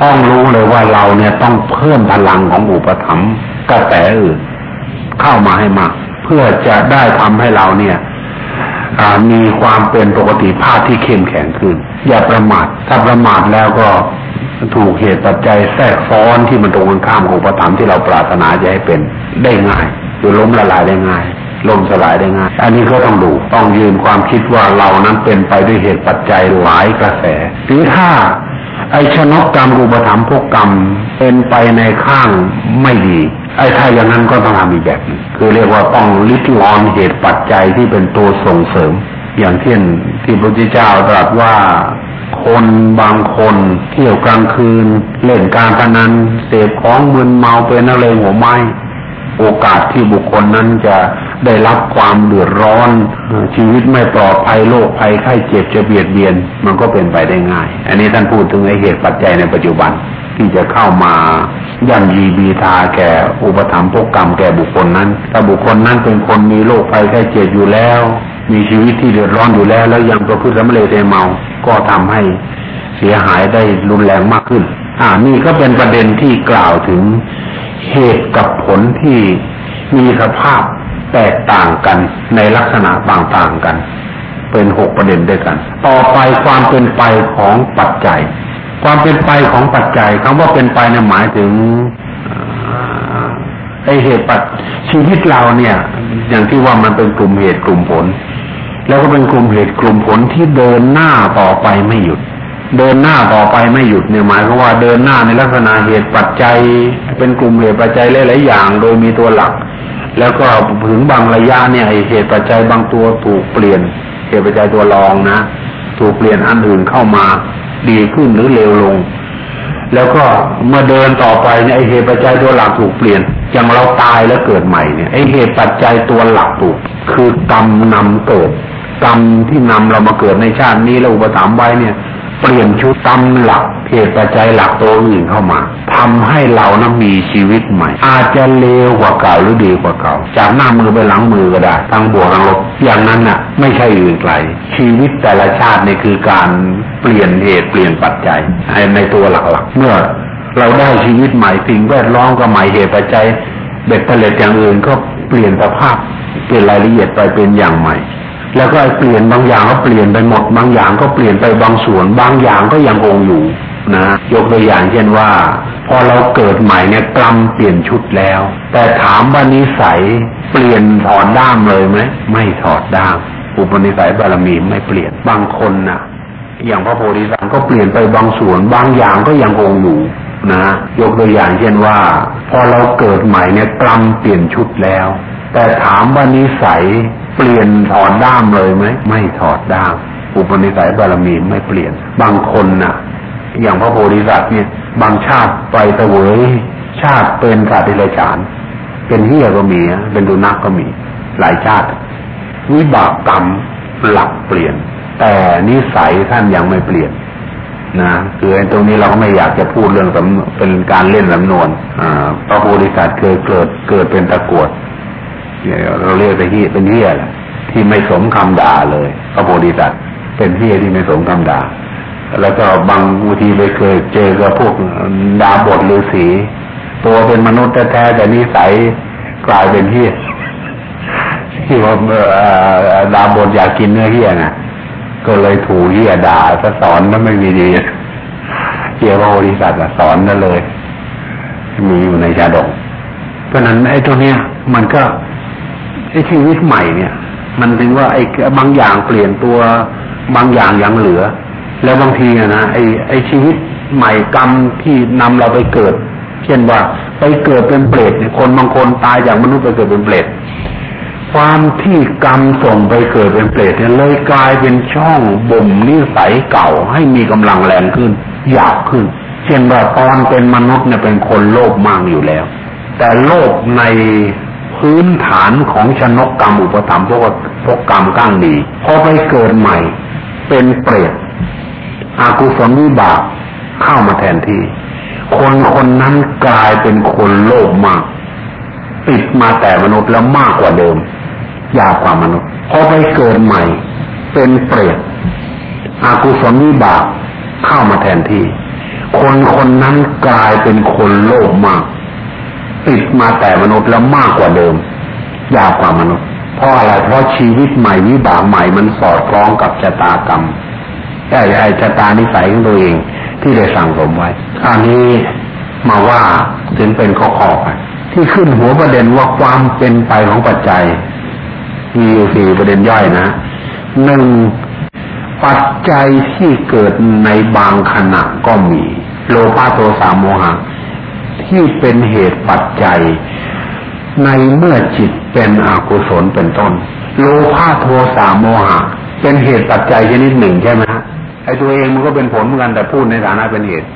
ต้องรู้เลยว่าเราเนี่ยต้องเพิ่มพลังของอุปถัมภ์กระแสอื่นเข้ามาให้มากเพื่อจะได้ทำให้เราเนี่ยมีความเป็นปกติภาพที่เข้มแข็งขึ้น อย่าประมาทถ้าประมาทแล้วก็ ถูกเหตุปัจจัยแทรกซ้อนที่มันตรงกันข้ามของประธรรมที่เราปรารถนาจะให้เป็นได้ง่ายคือล้มละลายได้ง่ายล่มสลายได้ง่าย อันนี้ก็ต้องดู ต้องยืนความคิดว่าเรานั้นเป็นไปด้วยเหตุปัจจัยหลายกระแส หรือถ้าไอชนกกรรมรูปธรรมพวกกรรมเป็นไปในข้างไม่ดี ไอ้ถ้าอย่างนั้นก็ต้องทำอีกแบบนึงคือเรียกว่าต้องลิดรอนเหตุปัจจัยที่เป็นตัวส่งเสริม อย่างเช่นที่พระพุทธเจ้าตรัสว่า คนบางคนเที่ยวกลางคืน เล่นการพนันเสพของมึนเมาเป็นอะไรหัวไม้โอกาสที่บุคคลนั้นจะได้รับความเดือดร้อน ชีวิตไม่ปลอดภัยโรคภัยไข้เจ็บจะเบียดเบียน มันก็เป็นไปได้ง่าย อันนี้ท่านพูดถึงไอเหตุปัจจัยในปัจจุบันที่จะเข้ามาย่ำยีบีทาแก่อุปถัมภกกรรมแก่บุคคลนั้น ถ้าบุคคลนั้นเป็นคนมีโรคภัยไข้เจ็บอยู่แล้ว มีชีวิตที่เดือดร้อนอยู่แล้ว แล้วยังประพฤติสำเร็จเมา ก็ทำให้เสียหายได้รุนแรงมากขึ้น อ่านี่ก็เป็นประเด็นที่กล่าวถึงเหตุกับผลที่มีสภาพแตกต่างกันในลักษณะต่างๆกัน เป็นหกประเด็นด้วยกัน ต่อไปความเป็นไปของปัจจัย ความเป็นไปของปัจจัยคำว่าเป็นไปเนี่ยหมายถึง ไอเหตุปัจชีวิตเราเนี่ย อย่างที่ว่ามันเป็นกลุ่มเหตุกลุ่มผล แล้วก็เป็นกลุ่มเหตุกลุ่มผลที่เดินหน้าต่อไปไม่หยุด เดินหน้าต่อไปไม่หยุดเนี่ยหมายความว่าเดินหน้าในลักษณะเหตุปัจจัย เป็นกลุ่มเหตุปัจจัยหลายๆอย่าง โดยมีตัวหลัก แล้วก็ถึงบางระยะเนี่ยเหตุปัจจัยบางตัวถูกเปลี่ยน เหตุปัจจัยตัวรองนะถูกเปลี่ยนอันอื่นเข้ามาดีขึ้นหรือเลวลง แล้วก็เมื่อเดินต่อไปเนี่ยไอเหตุปัจจัยตัวหลักถูกเปลี่ยน อย่างเราตายแล้วเกิดใหม่เนี่ยไอเหตุปัจจัยตัวหลักถูก คือกรรมนำเกิด กรรมที่นำเรามาเกิดในชาตินี้แล้วอุปถัมภ์ไว้เนี่ย เปลี่ยนชุดตำหลักเหตุปัจจัยหลักตัวอื่นเข้ามาทำให้เรานั้นมีชีวิตใหม่ อาจจะเลวกว่าเก่าหรือดีกว่าเก่า จากหน้ามือไปหลังมือก็ได้ทั้งบวกทั้งลบอย่างนั้นน่ะ ไม่ใช่อื่นไกลชีวิตแต่ละชาตินี่คือการเปลี่ยนเหตุเปลี่ยนปัจจัยในตัวหลักๆเมื่อเราได้ชีวิตใหม่สิ่งแวดล้อมก็ใหม่เหตุปัจจัยเบ็ดเตล็ดอย่างอื่นก็เปลี่ยนสภาพเปลี่ยนรายละเอียดไปเป็นอย่างใหม่ แล้วก็เปลี่ยนบางอย่างก็เปลี่ยนไปหมดบางอย่างก็เปลี่ยนไปบางส่วน บางอย่างก็ยังคงอยู่นะยกตัวอย่างเช่นว่า พอเราเกิดใหม่เนี่ยกรรมเปลี่ยนชุดแล้ว แต่ถามว่านิสัยเปลี่ยนถอดด้ามเลยไหมไม่ถอดด้าม อุปนิสัยบารมีไม่เปลี่ยนบางคนนะ่ะ อย่างพระโพธิสัตว์ก็เปลี่ยนไปบางส่วน บางอย่างก็ยังคงอยู่นะยกตัวอย่างเช่นว่า พอเราเกิดใหม่เนี่ยกรรมเปลี่ยนชุดแล้ว แต่ถามว่านิสัย เปลี่ยนถอดด้ามเลยไหมไม่ถอดด้าม อุปนิสัยบารมีไม่เปลี่ยน บางคนนะ่ะ อย่างพระโพธิสัตว์เนี่ย บางชาติไปเสวยชาติเป็นสัตว์ดิเรกชันเป็นเฮียก็มีเป็นดุนักก็มี หลายชาติ วิบากกรรมหลักเปลี่ยน แต่นิสัยท่านยังไม่เปลี่ยนนะคือไอ้ตรงนี้เราก็ไม่อยากจะพูดเรื่องสำเป็นการเล่นสำนวนอ่าพระโพธิสัตว์เคยเกิดเกิดเป็นตะกวด เราเรียกไปที่เป็นเฮียละที่ไม่สมคำด่าเลยพระโพธิสัตว์เป็นเฮียที่ไม่สมคำด่า แล้วก็บางทีไปเคยเจอกับพวกดาบทฤาษีตัวเป็นมนุษย์แท้แต่นิสัยกลายเป็นเฮียที่ว่าดาบทอยากกินเนื้อเฮียไงก็เลยถูเฮียด่าก็สอนมันไม่มีดีเฮียโรดิสัตว์สอนนั่นเลย มีอยู่ในชาดกเพราะนั้นไอ้ตัวเนี้ยมันก็ ไอ้ชีวิตใหม่เนี่ย มันเป็นว่าไอ้บางอย่างเปลี่ยนตัวบางอย่างยังเหลือ แล้วบางทีนะไอ้ไอ้ชีวิตใหม่กรรมที่นำเราไปเกิด เช่นว่าไปเกิดเป็นเปรตเนี่ยคนบางคนตายจากมนุษย์ไปเกิดเป็นเปรตความที่กรรมส่งไปเกิดเป็นเปรตเนี่ยเลยกลายเป็นช่องบ่มนิสัยเก่าให้มีกำลังแรงขึ้นหยาบขึ้น เช่นว่าตอนเป็นมนุษย์เนี่ยเป็นคนโลภมากอยู่แล้ว แต่โลภใน พื้นฐานของชนกกรรมอุปถัมภ์พวกพวกกรรมก้างดีพอไปเกิดใหม่ เป็นเปรตอากุศลวิบากเข้ามาแทนที่ คนคนนั้นกลายเป็นคนโลภมาก ติดมาแต่มนุษย์แล้วมากกว่าเดิม ยากกว่ามนุษย์พอไปเกิดใหม่ เป็นเปรตอากุศลวิบากเข้ามาแทนที่ คนคนนั้นกลายเป็นคนโลภมาก ติดมาแต่มนุษย์แล้วมากกว่าเดิม ยากกว่ามนุษย์ เพราะอะไรเพราะชีวิตใหม่วิบากใหม่มันสอดคล้องกับชะตากรรมไอ้ไอ้ชะตานิสัยของตัวเองที่ได้สั่งสมไว้อันนี้มาว่าถึงเป็นข้อๆไปที่ขึ้นหัวประเด็นว่าความเป็นไปของปัจจัย มีอยู่สี่ประเด็นย่อยนะหนึ่งปัจจัยที่เกิดในบางขณะก็มี โลภะโทสะโมหะ ที่เป็นเหตุปัจจัย ในเมื่อจิตเป็นอกุศลเป็นต้น โลภะโทสะโมหะ เป็นเหตุปัจจัยชนิดหนึ่งใช่ไหมฮะไอ้ตัวเองมันก็เป็นผลเหมือนกันแต่พูดในฐานะเป็นเหตุ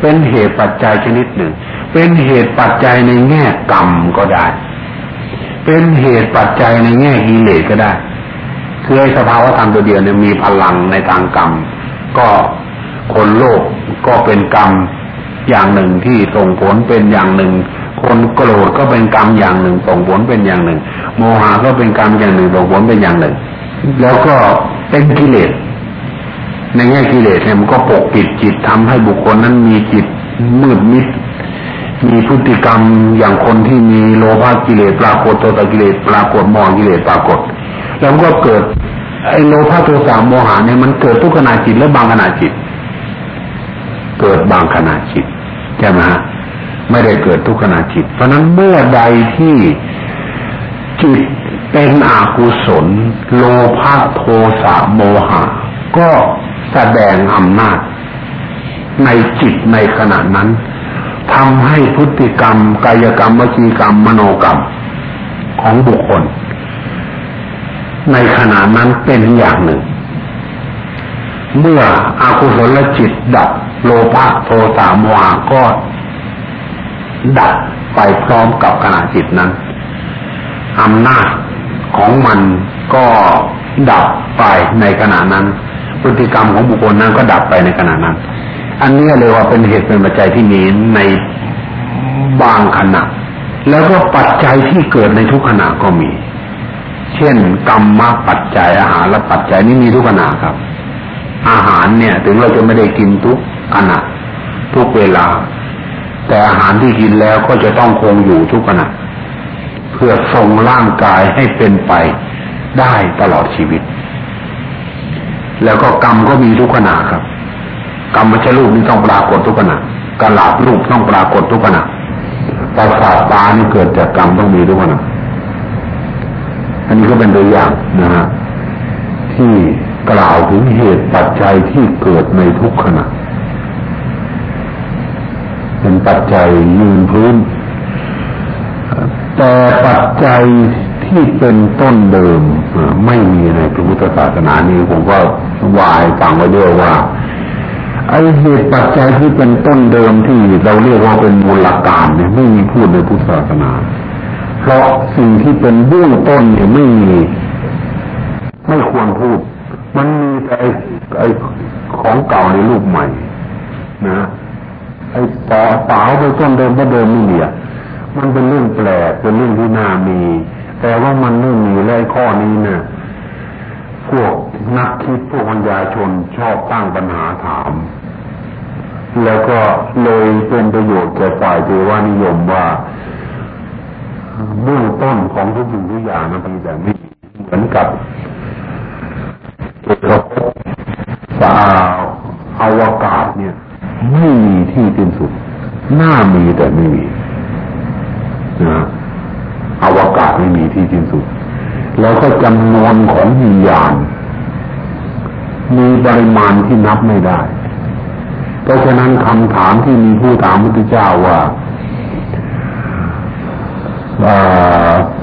เป็นเหตุปัจจัยชนิดหนึ่ง เป็นเหตุปัจจัยในแง่กรรมก็ได้ เป็นเหตุปัจจัยในแง่กิเลสก็ได้คือไอ้สภาวะธรรมตัวเดียวเนี่ยมีพลังในทางกรรม ก็คนโลกก็เป็นกรรม อย่างหนึ่งที่ส่งผลเป็นอย่างหนึ่ง คนโกรธก็เป็นกรรมอย่างหนึ่ง ส่งผลเป็นอย่างหนึ่ง โมหะก็เป็นกรรมอย่างหนึ่งส่งผลเป็นอย่างหนึ่ง แล้วก็เป็นกิเลสในแง่กิเลสเนี่ยมันก็ปกปิดจิตทำให้บุคคลนั้นมีจิตมืดมิด มีพฤติกรรมอย่างคนที่มีโลภะกิเลสปรากฏโทสะกิเลสปรากฏมองกิเลสปรากฏ แล้วก็เกิดไอ้โลภะโทสะโมหะเนี่ยมันเกิดทุกขณะจิตและบางขณะจิต เกิดบางขณะจิต ใช่ไหมฮะไม่ได้เกิดทุกขณะจิต เพราะนั้นเมื่อใดที่จิตเป็นอกุศล โลภะโทสะโมหะ ก็แสดงอำนาจ ในจิตในขณะนั้นทำให้พฤติกรรม กายกรรมวจีกรรม มโนกรรม ของบุคคล ในขณะนั้นเป็นอย่างหนึ่ง เมื่ออากุศลจิตดับ โลภะโทสะโมหะก็ดับไปพร้อมกับขณะจิตนั้นอำนาจของมันก็ดับไปในขณะนั้น พฤติกรรมของบุคคลนั้นก็ดับไปในขณะนั้น อันนี้เลยว่าเป็นเหตุเป็นปัจจัยที่มีในบางขณะ แล้วก็ปัจจัยที่เกิดในทุกขณะก็มี เช่น กรรมมาปัจจัยอาหารและปัจจัยนี้มีทุกขณะครับ อาหารเนี่ย ถึงเราจะไม่ได้กินทุก ขณะ ทุกเวลา แต่อาหารที่กินแล้วก็จะต้องคงอยู่ทุกขณะพพื่อทรงร่างกายให้เป็นไปได้ตลอดชีวิต แล้วก็กรรมก็มีทุกขณะครับ กรรมม่ใช่รูปนี่ต้องปรากฏทุกขณะกระลาบรูปต้องปรากฏทุกขณะประสาทตานี่เกิดจากกรรมต้องมีทุกขณะอันนี้ก็เป็นตัวอย่างนะฮะที่กล่าวถึงเหตุปัจจัยที่เกิดในทุกขณะ เป็นปัจจัยยืนพื้น แต่ปัจจัยที่เป็นต้นเดิมไม่มีในพระพุทธศาสนานี้ผมก็วายฟังไว้ด้วยว่าไอเหตุปัจจัยที่เป็นต้นเดิมที่เราเรียกว่าเป็นมูลการเนี่ยไม่มีพูดในพุทธศาสนา เพราะสิ่งที่เป็นเบื้องต้นเนี่ยไม่มีไม่ควรพูด มันมีแต่ไอของเก่าในรูปใหม่ นะ ไอ้ต่อเปล่าไปต้นเดิมก็เดิมไม่มีมันเป็นเรื่องแปลกเป็นเรื่องที่น่ามี แต่ว่ามันไม่มีและข้อนี้เนี่ยพวกนักคิดพวกปัญญาชนชอบตั้งปัญหาถาม แล้วก็เลยเป็นประโยชน์แก่ฝ่ายเทวานิยมว่าเบื้องต้นของทุกสิ่งทุกอย่างนะพี่แต่ไม่เหมือนกับเอกภพสาอวกาศเนี่ย ไม่มีที่สิ้นสุด หน้ามีแต่ไม่มีนะอวกาศไม่มีที่สิ้นสุด แล้วก็จำนวนของวิญญาณ มีปริมาณที่นับไม่ได้ เพราะฉะนั้นคำถามที่มีผู้ถามพระพุทธเจ้าว่า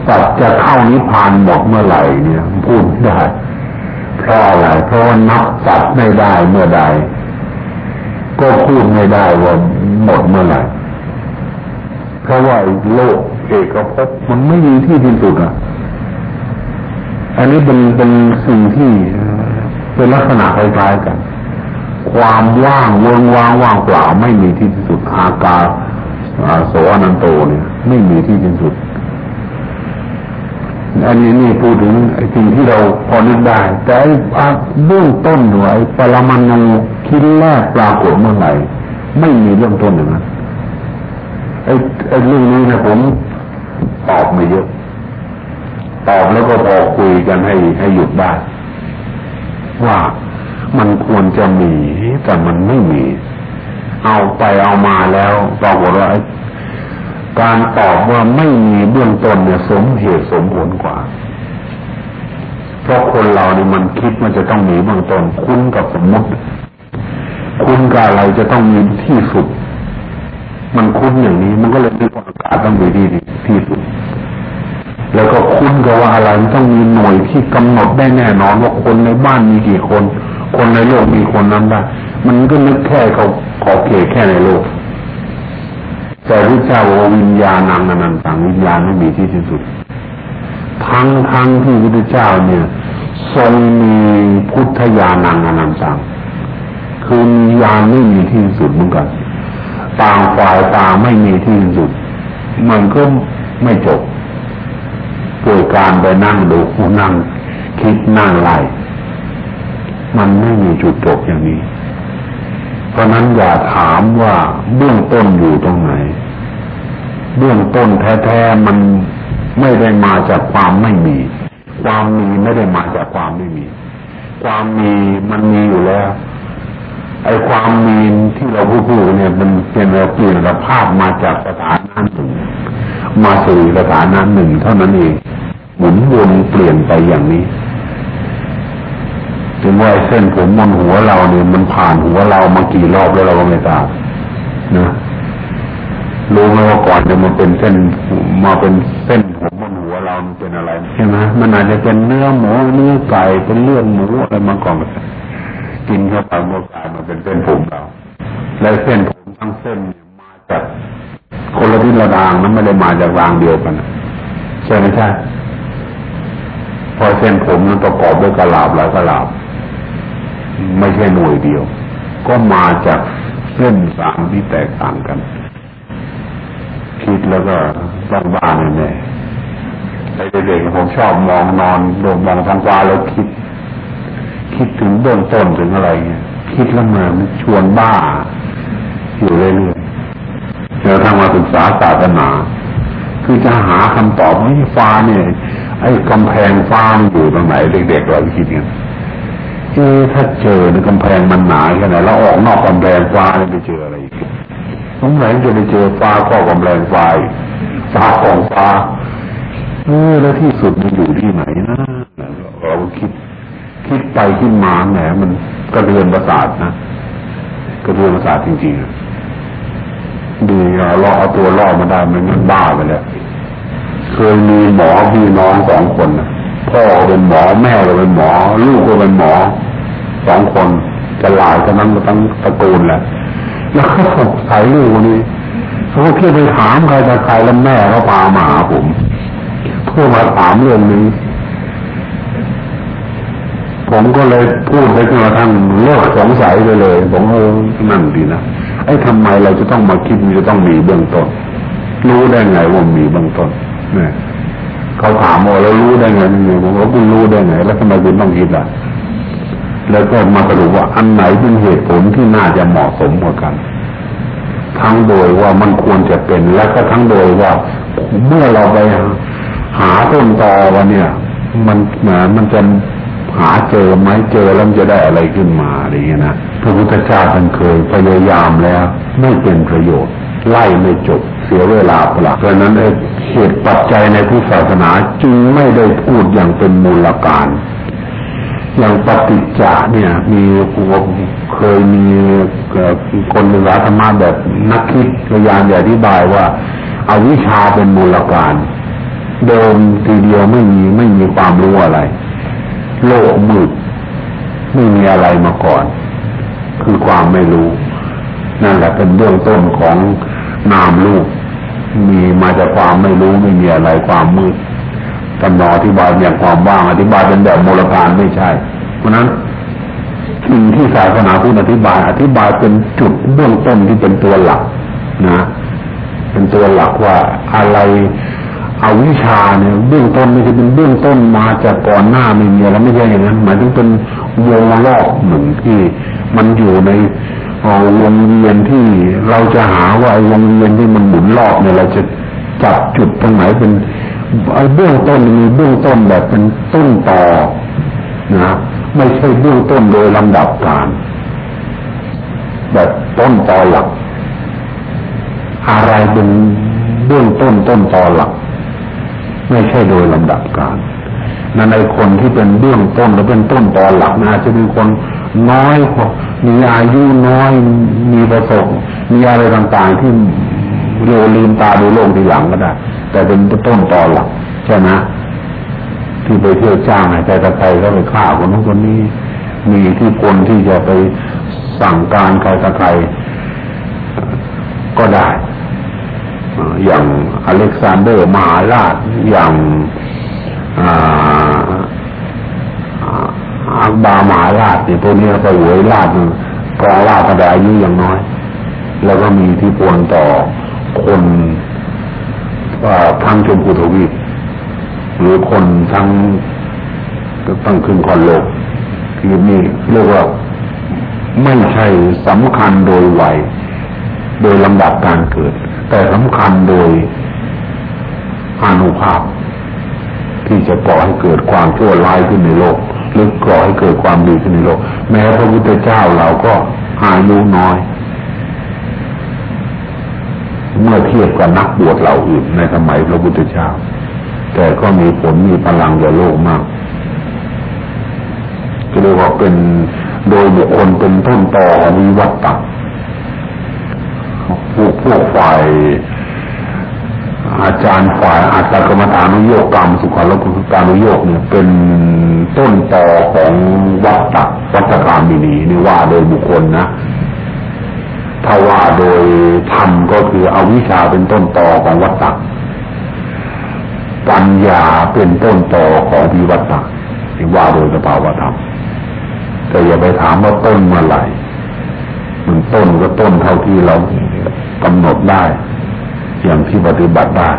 สัตว์จะเข้านิพพานหมดเมื่อไหร่เนี่ยพูดไม่ได้เพราะอะไรเพราะว่านับสัตว์ไม่ได้เมื่อใด ก็พูดไม่ได้ว่าหมดเมื่อไหร่เพราะว่าโลกเอกภพมันไม่มีที่สิ้นสุดอะ อันนี้เป็นเป็นสิ่งที่เป็นลักษณะคล้ายๆกัน ความว่างเวิงว่างว่างเปล่าไม่มีที่สิ้นสุด อากาโสอนันโตเนี่ย ไม่มีที่สิ้นสุด อันนี้นี่พูดถึงไอ้สิ่งที่เราพอนึกได้ แต่เบื้องต้นหน่วยปรมาณูคิดแรกปรากฏเมื่อไหร่ไม่มีเรื่องต้นอย่างนั้นไอ้ไอ้เรื่องนี้นะผมตอบไม่เยอะตอบแล้วก็พอคุยกันให้ให้หยุดได้ว่ามันควรจะมีแต่มันไม่มี เอาไปเอามาแล้วปรากฏว่า การตอบว่าไม่มีเบื้องต้นเนี่ยสมเหตุสมผลกว่า เพราะคนเราเนี่ยมันคิดมันจะต้องมีเบื้องต้นคุ้นกับสมมติ คุณกับอะไรจะต้องมีที่สุด มันคุ้นอย่างนี้ มันก็เลยมีความอากาศต้องมีที่ที่สุด แล้วก็คุ้นกับว่าอะไรมันต้องมีหน่วยที่กำหนดได้แน่นอนว่าคนในบ้านมีกี่คน คนในโลกมีคนนั้นได้มันก็นึกแค่เขาขอเขตแค่ในโลก แต่พระเจ้าว่าวิญญาณนังนันตังวิญญาณไม่มีที่สิ้นสุด ทั้งทั้งที่พระเจ้าเนี่ยทรงมีพุทธญาณังอนันตังคือมียานไม่มีที่สุดเหมือนกันต่างฝ่ายต่างไม่มีที่สุด มันก็ไม่จบโดยการไปนั่งดูนั่งคิดนั่งไล่มันไม่มีจุดจบอย่างนี้ เพราะนั้นอย่าถามว่าเบื้องต้นอยู่ตรงไหน เบื้องต้นแท้ๆมันไม่ได้มาจากความไม่มี ความมีไม่ได้มาจากความไม่มี ความมีมันมีอยู่แล้วไอ้ความมีที่เราพูดพูดเนี่ยมันเป็นเราเปลี่ยนสภาพมาจากสถานะหนึ่งมาสู่สถานะหนึ่งเท่านั้นเองหมุนวนเปลี่ยนไปอย่างนี้ ถึงว่าเส้นผมบนหัวเราเนี่ยมันผ่านหัวเรามากี่รอบแล้วเราก็ไม่ทราบนะรู้ไหมว่าก่อนจะมาเป็นเส้นมาเป็นเส้นผมบนหัวเรามันเป็นอะไรใช่ไหมมันอาจจะเป็นเนื้อหมูเนื้อไก่เป็นเลือดหมูอะไรมาก่อนกินเข้าไปมื่อกายมันเป็นเส้นผมเรา และเส้นผมทั้งเส้นเนี่ยมาจากคนละทิศละทางนั้นไม่ได้มาจากรางเดียวกันใช่ไหมใช่พอเส้นผมนั้นประกอบด้วยกระลาบหลายกระลาบ ไม่ใช่หน่วยเดียว ก็มาจากเส้นสามที่แตกต่างกัน คิดแล้วก็ต้องบ้านแน่ไอ้เด็กๆผมชอบมองนอนโดนมองทางฟ้าแล้วคิด คิดถึงเบื้องต้นถึงอะไรเงี้ยคิดแล้วมันชวนบ้า อยู่เรื่อยๆแล้วทางมาศึกษาศาสนา คือจะหาคำตอบว่าฟ้าเนี่ยไอ้กำแพงฟ้ามันอยู่ตรงไหนเด็กๆเราคิดกัน เออถ้าเจอในกำแพงมันหนาแค่ไหนแล้วออกนอกกำแพงฟ้าไปเจออะไรอีกสงสัยจะไปเจอฟ้าก็กำแพงฟ้าฟ้าของฟ้าเออแล้วที่สุดมันอยู่ที่ไหนนะเราคิดคิดไปคิดมาแหมมันกระเดือนประสาทนะกระเดือนประสาทจริงๆดีเราเอาตัวรอดมาได้มันมันบ้าไปแล้วเคยมีหมอพี่น้องสองคนนะพ่อเป็นหมอแม่ก็เป็นหมอ ลูกก็เป็นหมอ สองคนจะลายกันนั้นมาตั้งตระกูลแหละแล้วเขาสงสัยลูกนี้เขาที่ไปถามใครแต่ใครแล้วแม่เขาพามาหาผมเพื่อมาถามเรื่องนี้ ผมก็เลยพูดไปจนกระทั่งเลิกสงสัยไปเลยผมเออนั่นดีนะไอ้ทำไมเราจะต้องมาคิดมันจะต้องมีเบื้องต้นรู้ได้ไงว่ามีเบื้องต้นเนี่ยเขาถามว่าเรารู้ได้ไงนี่ผมว่าคุณรู้ได้ไง แล้วทำไมคุณต้องคิดล่ะ แล้วก็มาสรุปว่าอันไหนเป็นเหตุผลที่น่าจะเหมาะสมกว่ากัน ทั้งโดยว่ามันควรจะเป็น และก็ทั้งโดยว่าเมื่อเราไปหาต้นตอวันเนี่ย มันเหมือนมันจะหาเจอไหมเจอแล้วจะได้อะไรขึ้นมาอะไรเงี้ยนะพระพุทธเจ้าท่านเคยพยายามแล้ว ไม่เป็นประโยชน์ ไล่ไม่จบเสียเวลาเปล่าเพราะนั้นเหตุปัจจัยในพุทธศาสนาจึงไม่ได้พูดอย่างเป็นมูลการ อย่างปฏิจจาเนี่ย มีเคยมีคนศึกษาธรรมะแบบนักคิดพยายามอธิบายว่าอาวิชชาเป็นมูลการเดิมทีเดียวไม่มีไม่มีความรู้อะไร โลกมืดไม่มีอะไรมาก่อน คือความไม่รู้ นั่นแหละเป็นเบื้องต้นของนามรูปมีมาจากความไม่รู้ไม่มีอะไรความมืด ตำนอธิบายอย่างความว่างอธิบายเป็นแบบโมลการไม่ใช่ เพราะนั้นสิ่งที่ศาสนาพุทธอธิบาย อธิบายเป็นจุดเบื้องต้นที่เป็นตัวหลักนะ เป็นตัวหลักว่าอะไรเอาวิชาเนี่ยเบื้องต้นไม่ใช่เป็นเบื้องต้นมาจากก่อนหน้าไม่มีแล้วไม่ใช่อย่างนั้น หมายถึงเป็นวงรอบหนึ่งที่มันอยู่ในวงเวียนที่เราจะหาว่าไอ้วงเวียนที่มันหมุนรอบเนี่ยเราจะจับจุดตรงไหนเป็น เบื้องต้นมีเบื้องต้นแบบเป็นต้นต่อนะไม่ใช่เบื้องต้นโดยลำดับการ แบบต้นตอหลัก อะไรเป็นเบื้องต้นต้นตอหลัก ไม่ใช่โดยลำดับการนั่นในคนที่เป็นเบื้องต้นหรือเป็นต้นตอหลักนะจะเป็นคนน้อยมีอายุน้อยมีประสบมีอะไรต่างๆที่ เร็วลืมตาดูโลกทีหลังก็ได้ แต่เป็นต้นตอนหลักใช่ไหมที่ไปเที่ยวจ้างใจตะไคร้ก็ไปฆ่าคนนู้นคนนี้ มีที่คนที่จะไปสั่งการใครตะไครก็ได้ อย่างอเล็กซานเดอร์มหาราชอย่างอักบาหมาราชเนี่ยพวกนี้ไปหวยราชกองราชกระดายุอย่างน้อย แล้วก็มีที่พวนต่อ คนทั้งชมพูทวีปหรือคนทั้งตั้งขึ้นคอนโลกคือนี่เรียกว่าไม่ใช่สำคัญโดยวัยโดยลำดับการเกิด แต่สำคัญโดยอนุภาพ ที่จะก่อให้เกิดความชั่วร้ายขึ้นในโลก หรือก่อให้เกิดความดีขึ้นในโลก แม้พระพุทธเจ้าเราก็อายุน้อย เมื่อเทียบกับนักบวชเหล่าอื่นในสมัยพระพุทธเจ้า แต่ก็มีผลมีพลังกับโลกมากจะเรียกว่าเป็นโดยบุคคลเป็นต้นต่อมีวัตตะพวกพวกฝ่ายอาจารย์ฝ่ายอัตตกรรมฐานุโยกกรรมสุขาลักษการนุโยกเนี่ยเป็นต้นต่อของวัตตะวัตกรรมินีนี่ว่าโดยบุคคลนะ ถ้าว่าโดยธรรมก็คือเอาวิชาเป็นต้นต่อของวัตตะปัญญาเป็นต้นต่อของวิวัตตะที่ว่าโดยสภาวธรรมแต่อย่าไปถามว่าต้นเมื่อไหร่มันต้นก็ต้นเท่าที่เรากำหนดได้ อย่างที่ปฏิบัติได้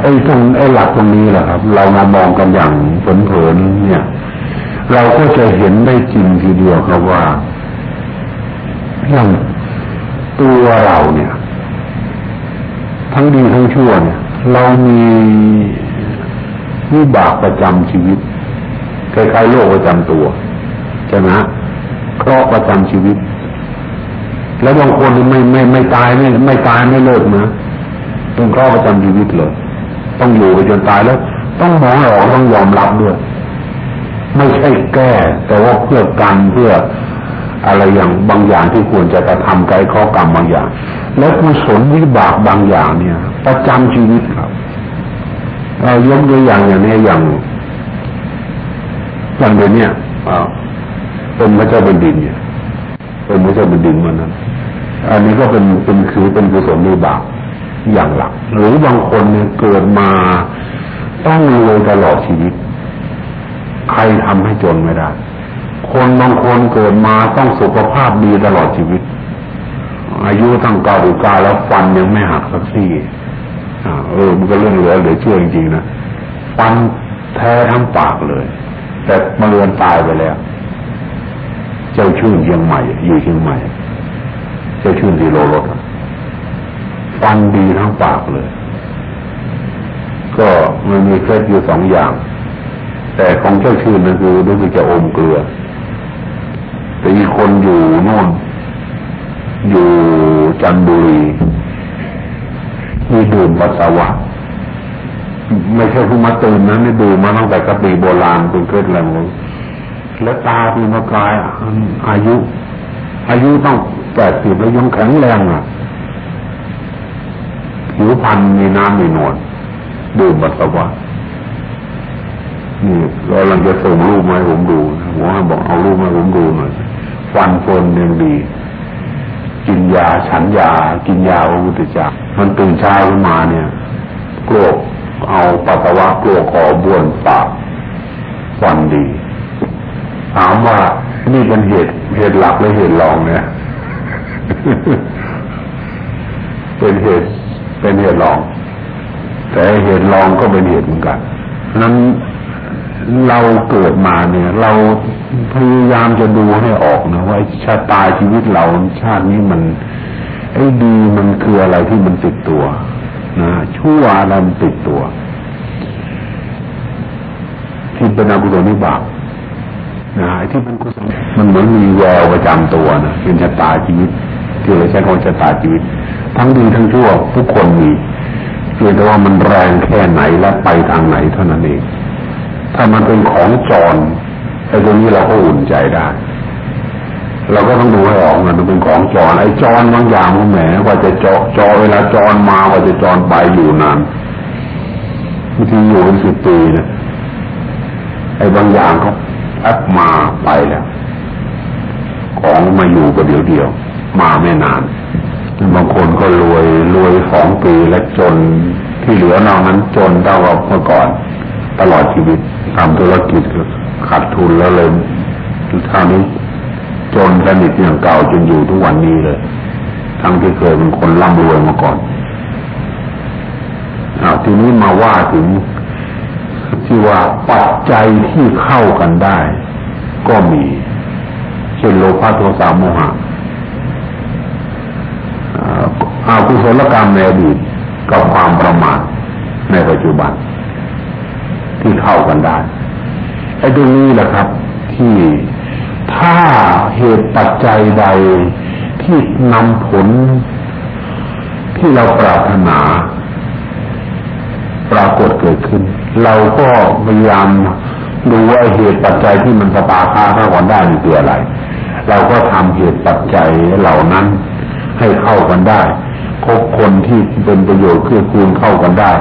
ไอ้ตรงไอ้หลักตรงนี้แหละครับ เรามามองกันอย่างเผินๆเนี่ย เราก็จะเห็นได้จริงทีเดียวครับว่า อย่างตัวเราเนี่ย ทั้งดีทั้งชั่วเนี่ย เรามีวิบากประจำชีวิตคล้ายๆโรคประจำตัวใช่ไหมเคราะห์ประจำชีวิต แล้วบางคนไม่ไม่ไม่ตายไม่ไม่ตายไม่เลิกนะเป็นเคราะห์ประจำชีวิตเลย ต้องอยู่ไปจนตายแล้ว ต้องมองออกต้องยอมรับด้วย ไม่ใช่แก้ แต่ว่าเพื่อกันเพื่อ อะไรอย่างบางอย่างที่ควรจะกระทำไกลข้อกรรมบางอย่าง แล้วกุศลวิบากบางอย่างเนี่ย ประจำชีวิตครับเรายกตัวอย่างอย่างนี้อย่างอย่างเดียวนี้เป็นพระเจ้าเป็นดินเนี่ยเป็นพระเจ้าเป็นดินมันนั้นอันนี้ก็เป็นเป็นคือเป็นกุศลวิบากอย่างหลัก หรือบางคนเนี่ยเกิดมาต้องรวยตลอดชีวิต ใครทำให้จนไม่ได้ คนบางคนเกิดมาต้องสุขภาพดีตลอดชีวิต อายุตั้งเก่าดูกาแล้วฟันยังไม่หักสักซี่เออ มันก็เรื่องเหลือเหลือเชื่อจริงๆนะฟันแท้ทั้งปากเลย แต่มาเรือนตายไปแล้ว เจ้าชื่นเชียงใหม่ อยู่เชียงใหม่ เจ้าชื่นที่โลรถฟันดีทั้งปากเลย ก็มันมีเคล็ดอยู่สองอย่าง แต่ของเจ้าชื่นนั่นคือรู้สึกจะอมเกลือ แต่อีคนอยู่โน่น อยู่จันบุรีมีดื่มปัสสาวะไม่ใช่เพิ่งมาตื่นนะนี่ดื่มมาตั้งแต่กะปีโบราณเป็นเคล็ดแรงแล้วตาปีมากายอายุ อายุต้องแปดสิบแล้วยังแข็งแรงอะผิวพรรณมีน้ำมีนวลดื่มปัสสาวะนี่เรากำลังจะส่งรูปมาให้ผมดูหมบอกเอารูปมาให้ผมดูหน่อย ฟันฟนยังดี กินยาฉันยา กินยาอุตจามันตื่นเช้าขึ้นมาเนี่ยกลัวเอาปัสสาวะกลัวคอบ้วนปากฟันดี ถามว่านี่เป็นเหตุเหตุหลักหรือเหตุรองเนี่ย เป็นเหตุเป็นเหตุรอง แต่เหตุรองก็เป็นเหตุเหมือนกันนั้น เราเกิดมาเนี่ย เราพยายามจะดูให้ออกนะว่าชะตาชีวิตเราชาตินี้มันไอ้ดีมันคืออะไรที่มันติดตัวนะชั่วอะไรมันติดตัว ที่เป็นอกุศลนิบากนะไอ้ที่มันกุศลมันเหมือนมีแววประจำตัวนะเป็นชะตาชีวิตที่เราใช้คำชะตาชีวิต ทั้งดีทั้งชั่วทุกคนมีเพียงแต่ว่ามันแรงแค่ไหนและไปทางไหนเท่านั้นเอง ถ้ามันเป็นของจรไอ้ตรงนี้เราก็อุ่นใจได้ เราก็ต้องดูให้ออกมันเป็นของจรไอ้จรบางอย่างมันแหมว่าจะจอจอเวลาจรมาว่าจะจรไปอยู่นานบางทีอยู่เป็นสิบปีนะไอ้บางอย่างเขาแอปมาไปแล้วของมาอยู่ก็เดียวเดียว มาไม่นานบางคนก็รวยรวยสองปีและจนที่เหลือนอกนั้นจนเท่ากับเมื่อก่อน ตลอดชีวิตทำธุรกิจขาดทุนแล้วเลยท่านี้จนสนิทอย่างเก่าจนอยู่ทุกวันนี้เลย ทั้งที่เคยเป็นคนร่ำรวยมาก่อนอาทีนี้มาว่าถึงที่ว่าปัจจัยที่เข้ากันได้ ก็มี เช่นโลภะโทสะโมหะอากุศลกรรมในอดีตกับความประมาทในปัจจุบัน ที่เข้ากันได้ไอ้ตรงนี้แหละครับ ที่ถ้าเหตุปัจจัยใดที่นำผลที่เราปรารถนาปรากฏเกิดขึ้น เราก็พยายามดูว่าเหตุปัจจัยที่มันสปาคาเข้ากันได้นี่คืออะไร เราก็ทำเหตุปัจจัยเหล่านั้นให้เข้ากันได้คบคนที่เป็นประโยชน์คือคูณเข้ากันได้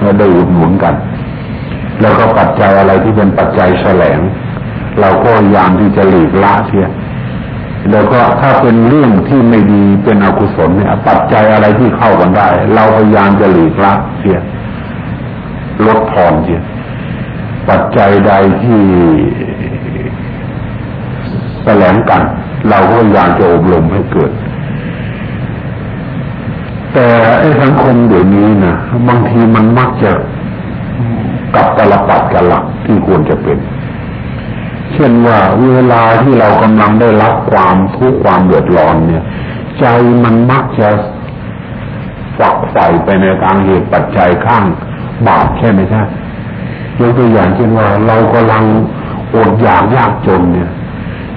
และได้อุดหนุนกัน แล้วก็ปัจจัยอะไรที่เป็นปัจจัยแสลง เราก็พยายามที่จะหลีกละเสียแล้วก็ถ้าเป็นเรื่องที่ไม่ดีเป็นอกุศลเนี่ย ปัจจัยอะไรที่เข้ากันได้ เราพยายามจะหลีกละเสียลดทอนเสียปัจจัยใดที่แสลงกัน เราก็พยายามจะอบรมให้เกิด แต่ไอ้สังคมเดี๋ยวนี้นะบางทีมันมักจะ กับตลปัดกันหลักที่ควรจะเป็น เช่นว่าเวลาที่เรากำลังได้รับความทุกข์ความเดือดร้อนเนี่ย ใจมันมักจะฝักใฝ่ไปในทางเหตุปัจจัยข้างบาปใช่ไหมใช่ยกตัวอย่างเช่นว่าเรากำลังอดอยากยากจนเนี่ย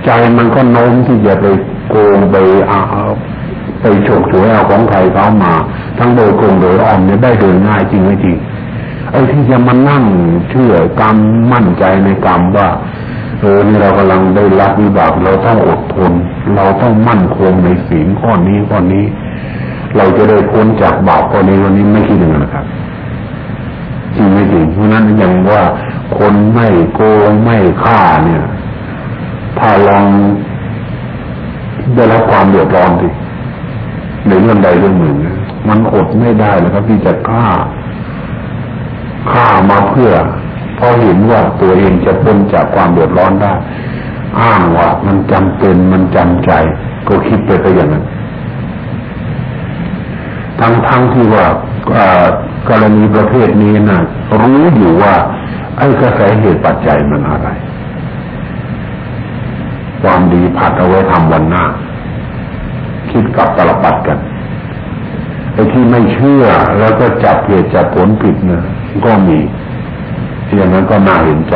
ใจมันก็โน้มที่จะไปโกงไปอาไปฉกฉวยเอาของใครเขามา ทั้งโดยโกงโดยอ้อมเนี่ยได้โดยง่ายจริงไหมจริง ไอ้ที่จะมานั่งเชื่อกรรมมั่นใจในกรรมว่าเออนี่เรากำลังได้รับวิบากเราต้องอดทน เราต้องมั่นคงในศีลข้อนี้ข้อนี้ เราจะได้พ้นจากบาปข้อนี้ข้อนี้ไม่คิดอย่างนั้นนะครับจริงไม่จริงเพราะนั้นย่างว่าคนไม่โกงไม่ฆ่าเนี่ย ถ้าลองได้รับความเดือดร้อนสิในเรื่องใดเรื่องหนึ่ง มันอดไม่ได้เลยครับที่จะฆ่า ฆ่ามาเพื่อพอเห็นว่าตัวเองจะพ้นจากความเดือดร้อนได้ อ้างว่ามันจำเป็นมันจำใจ ก็คิดไปไปอย่างนั้น ทั้งทั้งที่ว่ากรณีประเภทนี้นะ่ะ รู้อยู่ว่า ไอ้กระแสเหตุปัจจัยมันอะไร ความดีผัดเอาไว้ทำวันหน้า คิดกับตลปัดกันไอ้ที่ไม่เชื่อแล้วก็จับเหตุจับผลผิดนะ ก็มีอย่างนั้นก็น่าเห็นใจ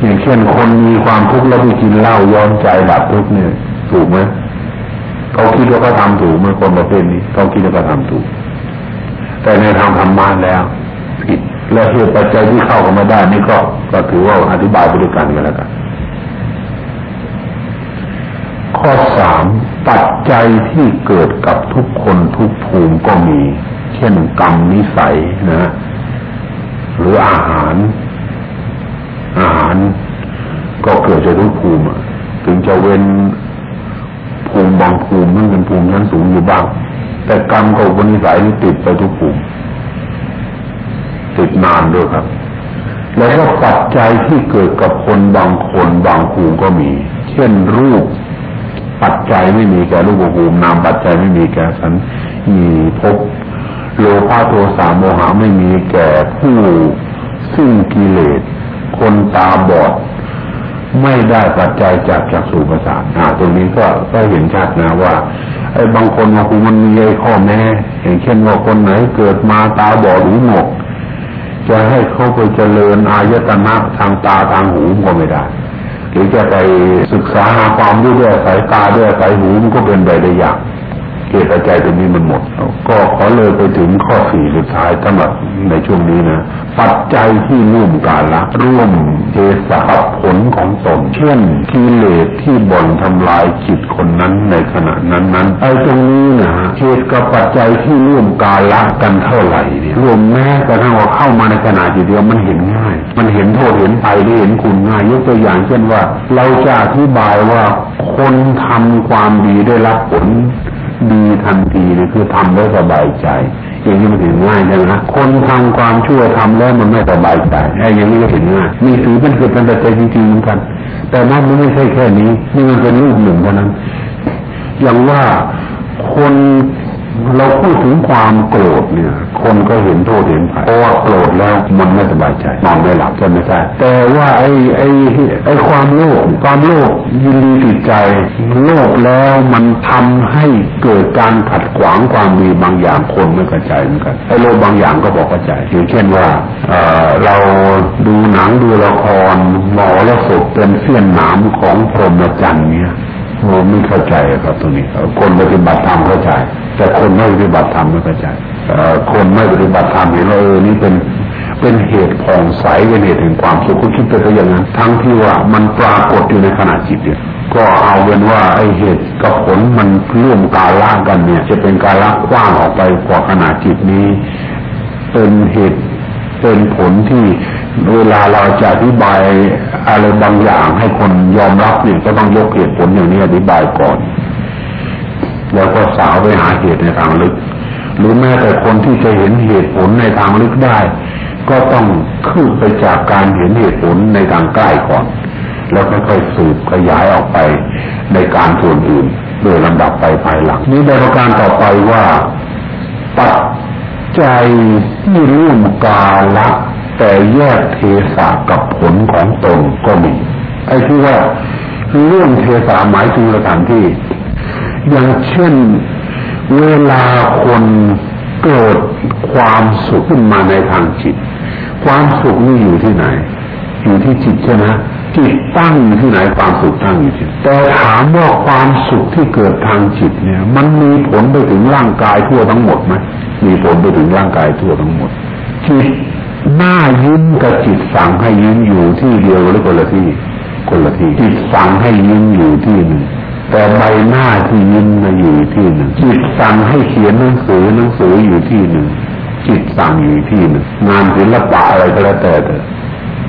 อย่างเช่นคนมีความทุกข์แล้วไปกินเหล้าย้อนใจดับทุกข์เนี่ย ถูกไหมเขาคิดว่าเขาทำถูกเมื่อคนประเภทนี้เขาคิดว่าเขาทำถูก แต่ในทางธรรมะแล้วผิดและเหตุปัจจัยที่เข้ากันมาได้นี่ก็ก็ถือว่าอธิบายไปด้วยกันกันแล้วกัน ข้อสามปัจจัยที่เกิดกับทุกคนทุกภูมิก็มี เช่นกรรมนิสัยนะหรืออาหาร อาหารก็เกิดจากทุกภูมิถึงจะเว้นภูมิบางภูมินั่นเป็นภูมิชั้นสูงอยู่บ้าง แต่กรรมกับนิสัยนี่ติดไปทุกภูมิติดนานด้วยครับ แล้วก็ปัจจัยที่เกิดกับคนบางคนบางภูมิก็มี เช่นรูป ปัจจัยไม่มีแก่รูปภูมินามปัจจัยไม่มีแก่สันมีพบโลภะโทสะโมหะไม่มีแก่ผู้ซึ่งกิเลส คนตาบอด ไม่ได้ปัจจัยจากจากสูประสาทอ่าตรงนี้ก็ก็เห็นชัดนะว่าไอ้บางคนบางคนมันมีไอ้ข้อแม้อย่างเช่นว่าคนไหนเกิดมาตาบอดหูหนวกจะให้เขาไปเจริญอายตนะทางตาทางหูก็ไม่ได้ หรือจะไปศึกษาหาความรู้ด้วยสายตาด้วยสายหูมันก็เป็นไปได้ยาก เกตใจจัยตรงนี้มันหมด ก็ขอเลยไปถึงข้อสี่สุดท้ายสำหรับในช่วงนี้นะ ปัจจัยที่ร่วมกาละ ร่วมเทสะผลของตน เช่นกิเลสที่บ่นทำลายจิตคนนั้นในขณะนั้นนั้นไอ้ตรงนี้นะเหตุกับปัจจัยที่ร่วมกาละกันเท่าไหร่เนี่ยรวมแม้กระทั่งว่าเข้ามาในขณะจิตเดียวมันเห็นง่าย มันเห็นโทษเห็นภัยได้เห็นคุณง่ายยกตัวอย่างเช่นว่า เราจะอธิบายว่าคนทำความดีได้รับผล ดีทันทีนี่คือทำแล้วสบายใจ อย่างนี้มันถึงง่ายใช่ไหมคนทำความชั่วทำแล้วมันไม่สบายใจไอ้อย่างนี้ก็ถึงง่ายมีถือเป็นเกิดเป็นปัจจัยจริงๆเหมือนกัน แต่นั่นไม่ใช่แค่นี้นี่มันเป็นรูปหนึ่งเท่านั้น อย่างว่าคน เราพูดถึงความโกรธเนี่ย คนก็เห็นโทษเห็นภัยเพราะว่าโกรธแล้วมันไม่สบายใจนอนไม่หลับใช่ไหมใช่แต่ว่าไอ้ไอ้ไอ้ความโลภความโลภยินดีติดใจโลภแล้วมันทำให้เกิดการขัดขวางความมีบางอย่างคนไม่กระจายเหมือนกันไอ้โลภบางอย่างก็บอกกระจายอย่างเช่นว่าเออเราดูหนังดูละครหมอแล้วศพเป็นเสี้ยนหนามของพรหมจรรย์เนี่ย ผมไม่เข้าใจครับตรงนี้คนปฏิบัติธรรมเข้าใจ แต่คนไม่ปฏิบัติธรรมไม่เข้าใจคนไม่ปฏิบัติธรรมเห็นว่าเออนี่เป็นเป็นเหตุผ่องใสเป็นเหตุแห่งความสุขก็คิดไปไปอย่างนั้นทั้งที่ว่ามันปรากฏอยู่ในขณะจิตเนี่ยก็เอาเป็นว่าไอเหตุกับผลมันร่วมกาละกันเนี่ย จะเป็นกาละกว้างออกไปกว่าขณะจิตนี้ เป็นเหตุเป็นผลที่ เวลาเราจะอธิบายอะไรบางอย่างให้คนยอมรับเนี่ยก็ต้องยกเหตุผลอย่างนี้อธิบายก่อน แล้วก็สาวไปหาเหตุในทางลึก หรือแม้แต่คนที่จะเห็นเหตุผลในทางลึกได้ ก็ต้องขึ้นไปจากการเห็นเหตุผลในทางใกล้ก่อน แล้วค่อยๆสืบขยายออกไปในการส่วนอื่นโดยลำดับไปภายหลัง นี้ในประการต่อไปว่าปัจใจที่ร่วมกาละ แต่แยกเทสากับผลของตนก็มีไอ้ที่ว่าเรื่องเทสาหมายถึงสถานที่ อย่างเช่นเวลาคนเกิดความสุขขึ้นมาในทางจิต ความสุขนี่อยู่ที่ไหน อยู่ที่จิตใช่ไหมจิตตั้งอยู่ที่ไหนความสุขตั้งอยู่ที่แต่ถามว่าความสุขที่เกิดทางจิตเนี่ย มันมีผลไปถึงร่างกายทั่วทั้งหมดไหมมีผลไปถึงร่างกายทั่วทั้งหมดจิต หน้ายิ้มกับจิตสั่งให้ยิ้มอยู่ที่เดียวหรือคนละที่ คนละที่จิตสั่งให้ยิ้มอยู่ที่หนึ่งแต่ใบหน้าที่ยิ้มมาอยู่ที่หนึ่งจิตสั่งให้เขียนหนังสือหนังสืออยู่ที่หนึ่งจิตสั่งอยู่ที่หนึ่งงานศิลปะอะไรก็แล้วแต่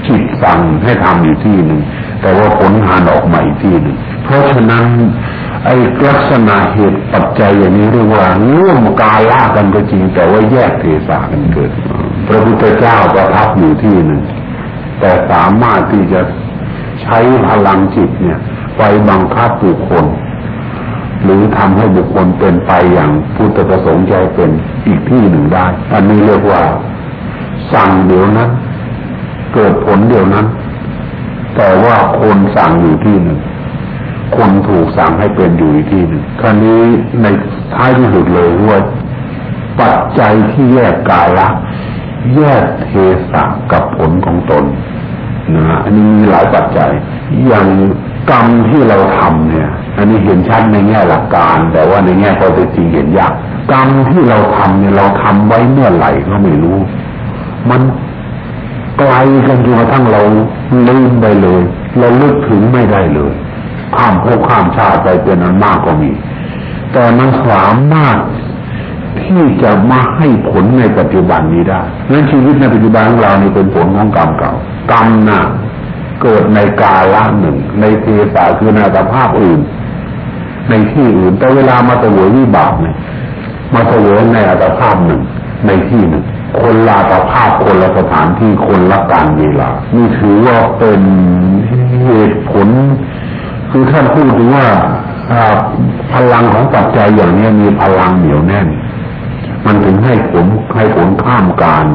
จิตสั่งให้ทำอยู่ที่หนึ่งแต่ว่าผลงานออกมาอีกที่หนึ่งเพราะฉะนั้น ไอ้ลักษณะเหตุปัจจัยอย่างนี้เรียกว่าร่วมกาล่ากันก็จริง แต่ว่าแยกเทศากันเกิด พระพุทธเจ้าประทับอยู่ที่หนึ่งแต่สามารถที่จะใช้พลังจิตเนี่ย ไปบังคับบุคคล หรือทำให้บุคคลเป็นไปอย่างพุทธประสงค์ใจเป็นอีกที่หนึ่งได้อันนี้เรียกว่าสั่งเดี๋ยวนั้น เกิดผลเดี๋ยวนั้น แต่ว่าคนสั่งอยู่ที่หนึ่ง คนถูกสั่งให้เป็นอยู่อีกที่หนึ่งคราวนี้ในท้ายที่สุดเลยว่าปัจจัยที่แยกกายละแยกเทสะกับผลของตนนะอันนี้มีหลายปัจจัย อย่างกรรมที่เราทำเนี่ย อันนี้เห็นชัดในแง่หลักการ แต่ว่าในแง่ข้อเท็จจริงเห็นยากกรรมที่เราทำเนี่ยเราทำไว้เมื่อไหร่ก็ไม่รู้ มันไกลกันจนกระทั่งเราลืมไปเลย เราลึกถึงไม่ได้เลย ข้ามภพข้ามชาติไปเป็นอันมากก็มี แต่มันสามารถที่จะมาให้ผลในปัจจุบันนี้ได้นั้นชีวิตในปัจจุบันของเรานี่เป็นผลของกรรมเก่ากรรมน่ะเกิดในกาละหนึ่ง ในเทศาคือในสภาพอื่น ในที่อื่นแต่เวลามาเสวยวิบากเนี่ยมาเสวยในอัตภาพหนึ่ง ในที่หนึ่ง คนละอัตภาพคนละสถานที่คนละการเวลานี่ถือว่าเป็นเหตุผล คือท่านพูดถึงว่าพลังของปัจจัยอย่างนี้มีพลังเหนียวแน่น มันถึงให้ผลให้ผลข้ามการ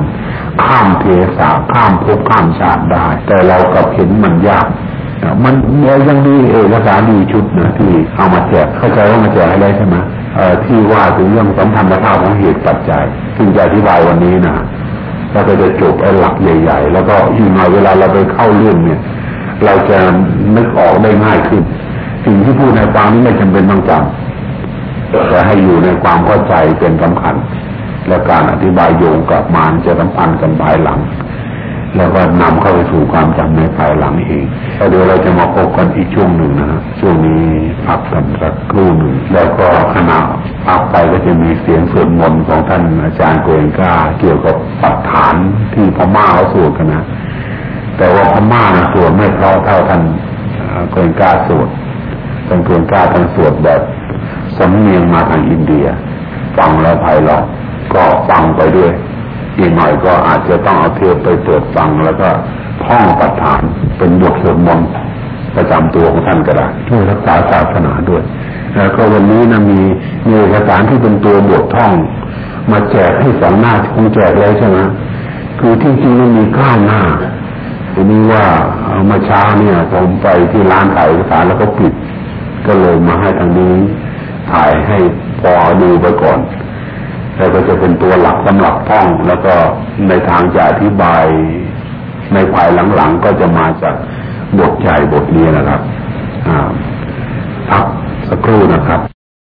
ข้ามเทศะข้ามภพข้ามชาติได้ แต่เรากับเห็นมันยากมันยังมีเอกสารดีชุดนะที่เอามาแจกเข้าใจว่ามาแจกอะไรใช่ไหมที่ว่าถึงเรื่องสัมพันธภาพของเหตุปัจจัยซึ่งจะอธิบายวันนี้นะเราก็จะจบไอ้หลักใหญ่ ๆ แล้วก็ยิ่งหน่อยเวลาเราไปเข้าเรื่องเนี่ย เราจะนึกออกได้ง่ายขึ้น สิ่งที่พูดในฟังนี้ไม่จำเป็นต้องจำแต่ให้อยู่ในความเข้าใจเป็นสำคัญ และการอธิบายโยงกับมานจะสัมพันธ์กันภายหลัง แล้วก็นำเข้าไปสู่ความจำในภายหลังเองแล้วเดี๋ยวเราจะมาพบกันอีกช่วงหนึ่งนะฮะช่วงนี้พักกันสักครู่หนึ่งแล้วก็ขณะพักไปก็จะมีเสียงสวดมนต์ของท่านอาจารย์โกเอนกาเกี่ยวกับปัจฐานที่พม่าเขาสวดกันนะ แต่ว่าพม่านสวดไม่เพราะเท่าท่านโกเอนกาสวดต้องเพียงกล้าทั้งสวดแบบสำเนียงมาทางอินเดีย ฟังแล้วไพเราะก็ฟังไปด้วย อีกหน่อยก็อาจจะต้องเอาเทปไปตรวจฟังแล้วก็ท่องปัฏฐานเป็นบทสวดมนต์ประจำตัวของท่านก็ได้ช่วยรักษาศาสนาด้วย แล้วก็วันนี้นะมีมีเอกสารที่เป็นตัวบทท่อง มาแจกให้สองหน้าคงแจกแล้วใช่ไหมคือที่จริงมันมีก้าหน้า ทีนี้ว่าเมื่อเช้าเนี่ยผมไปที่ร้านถ่ายเอกสารแล้วก็ปิด ก็เลยมาให้ทางนี้ถ่ายให้พอดูไปก่อนแล้วก็จะเป็นตัวหลักสำหรับท่อง แล้วก็ในทางจะอธิบายในภายหลังๆก็จะมาจากบทใหญ่บทนี้นะครับพักสักครู่นะครับ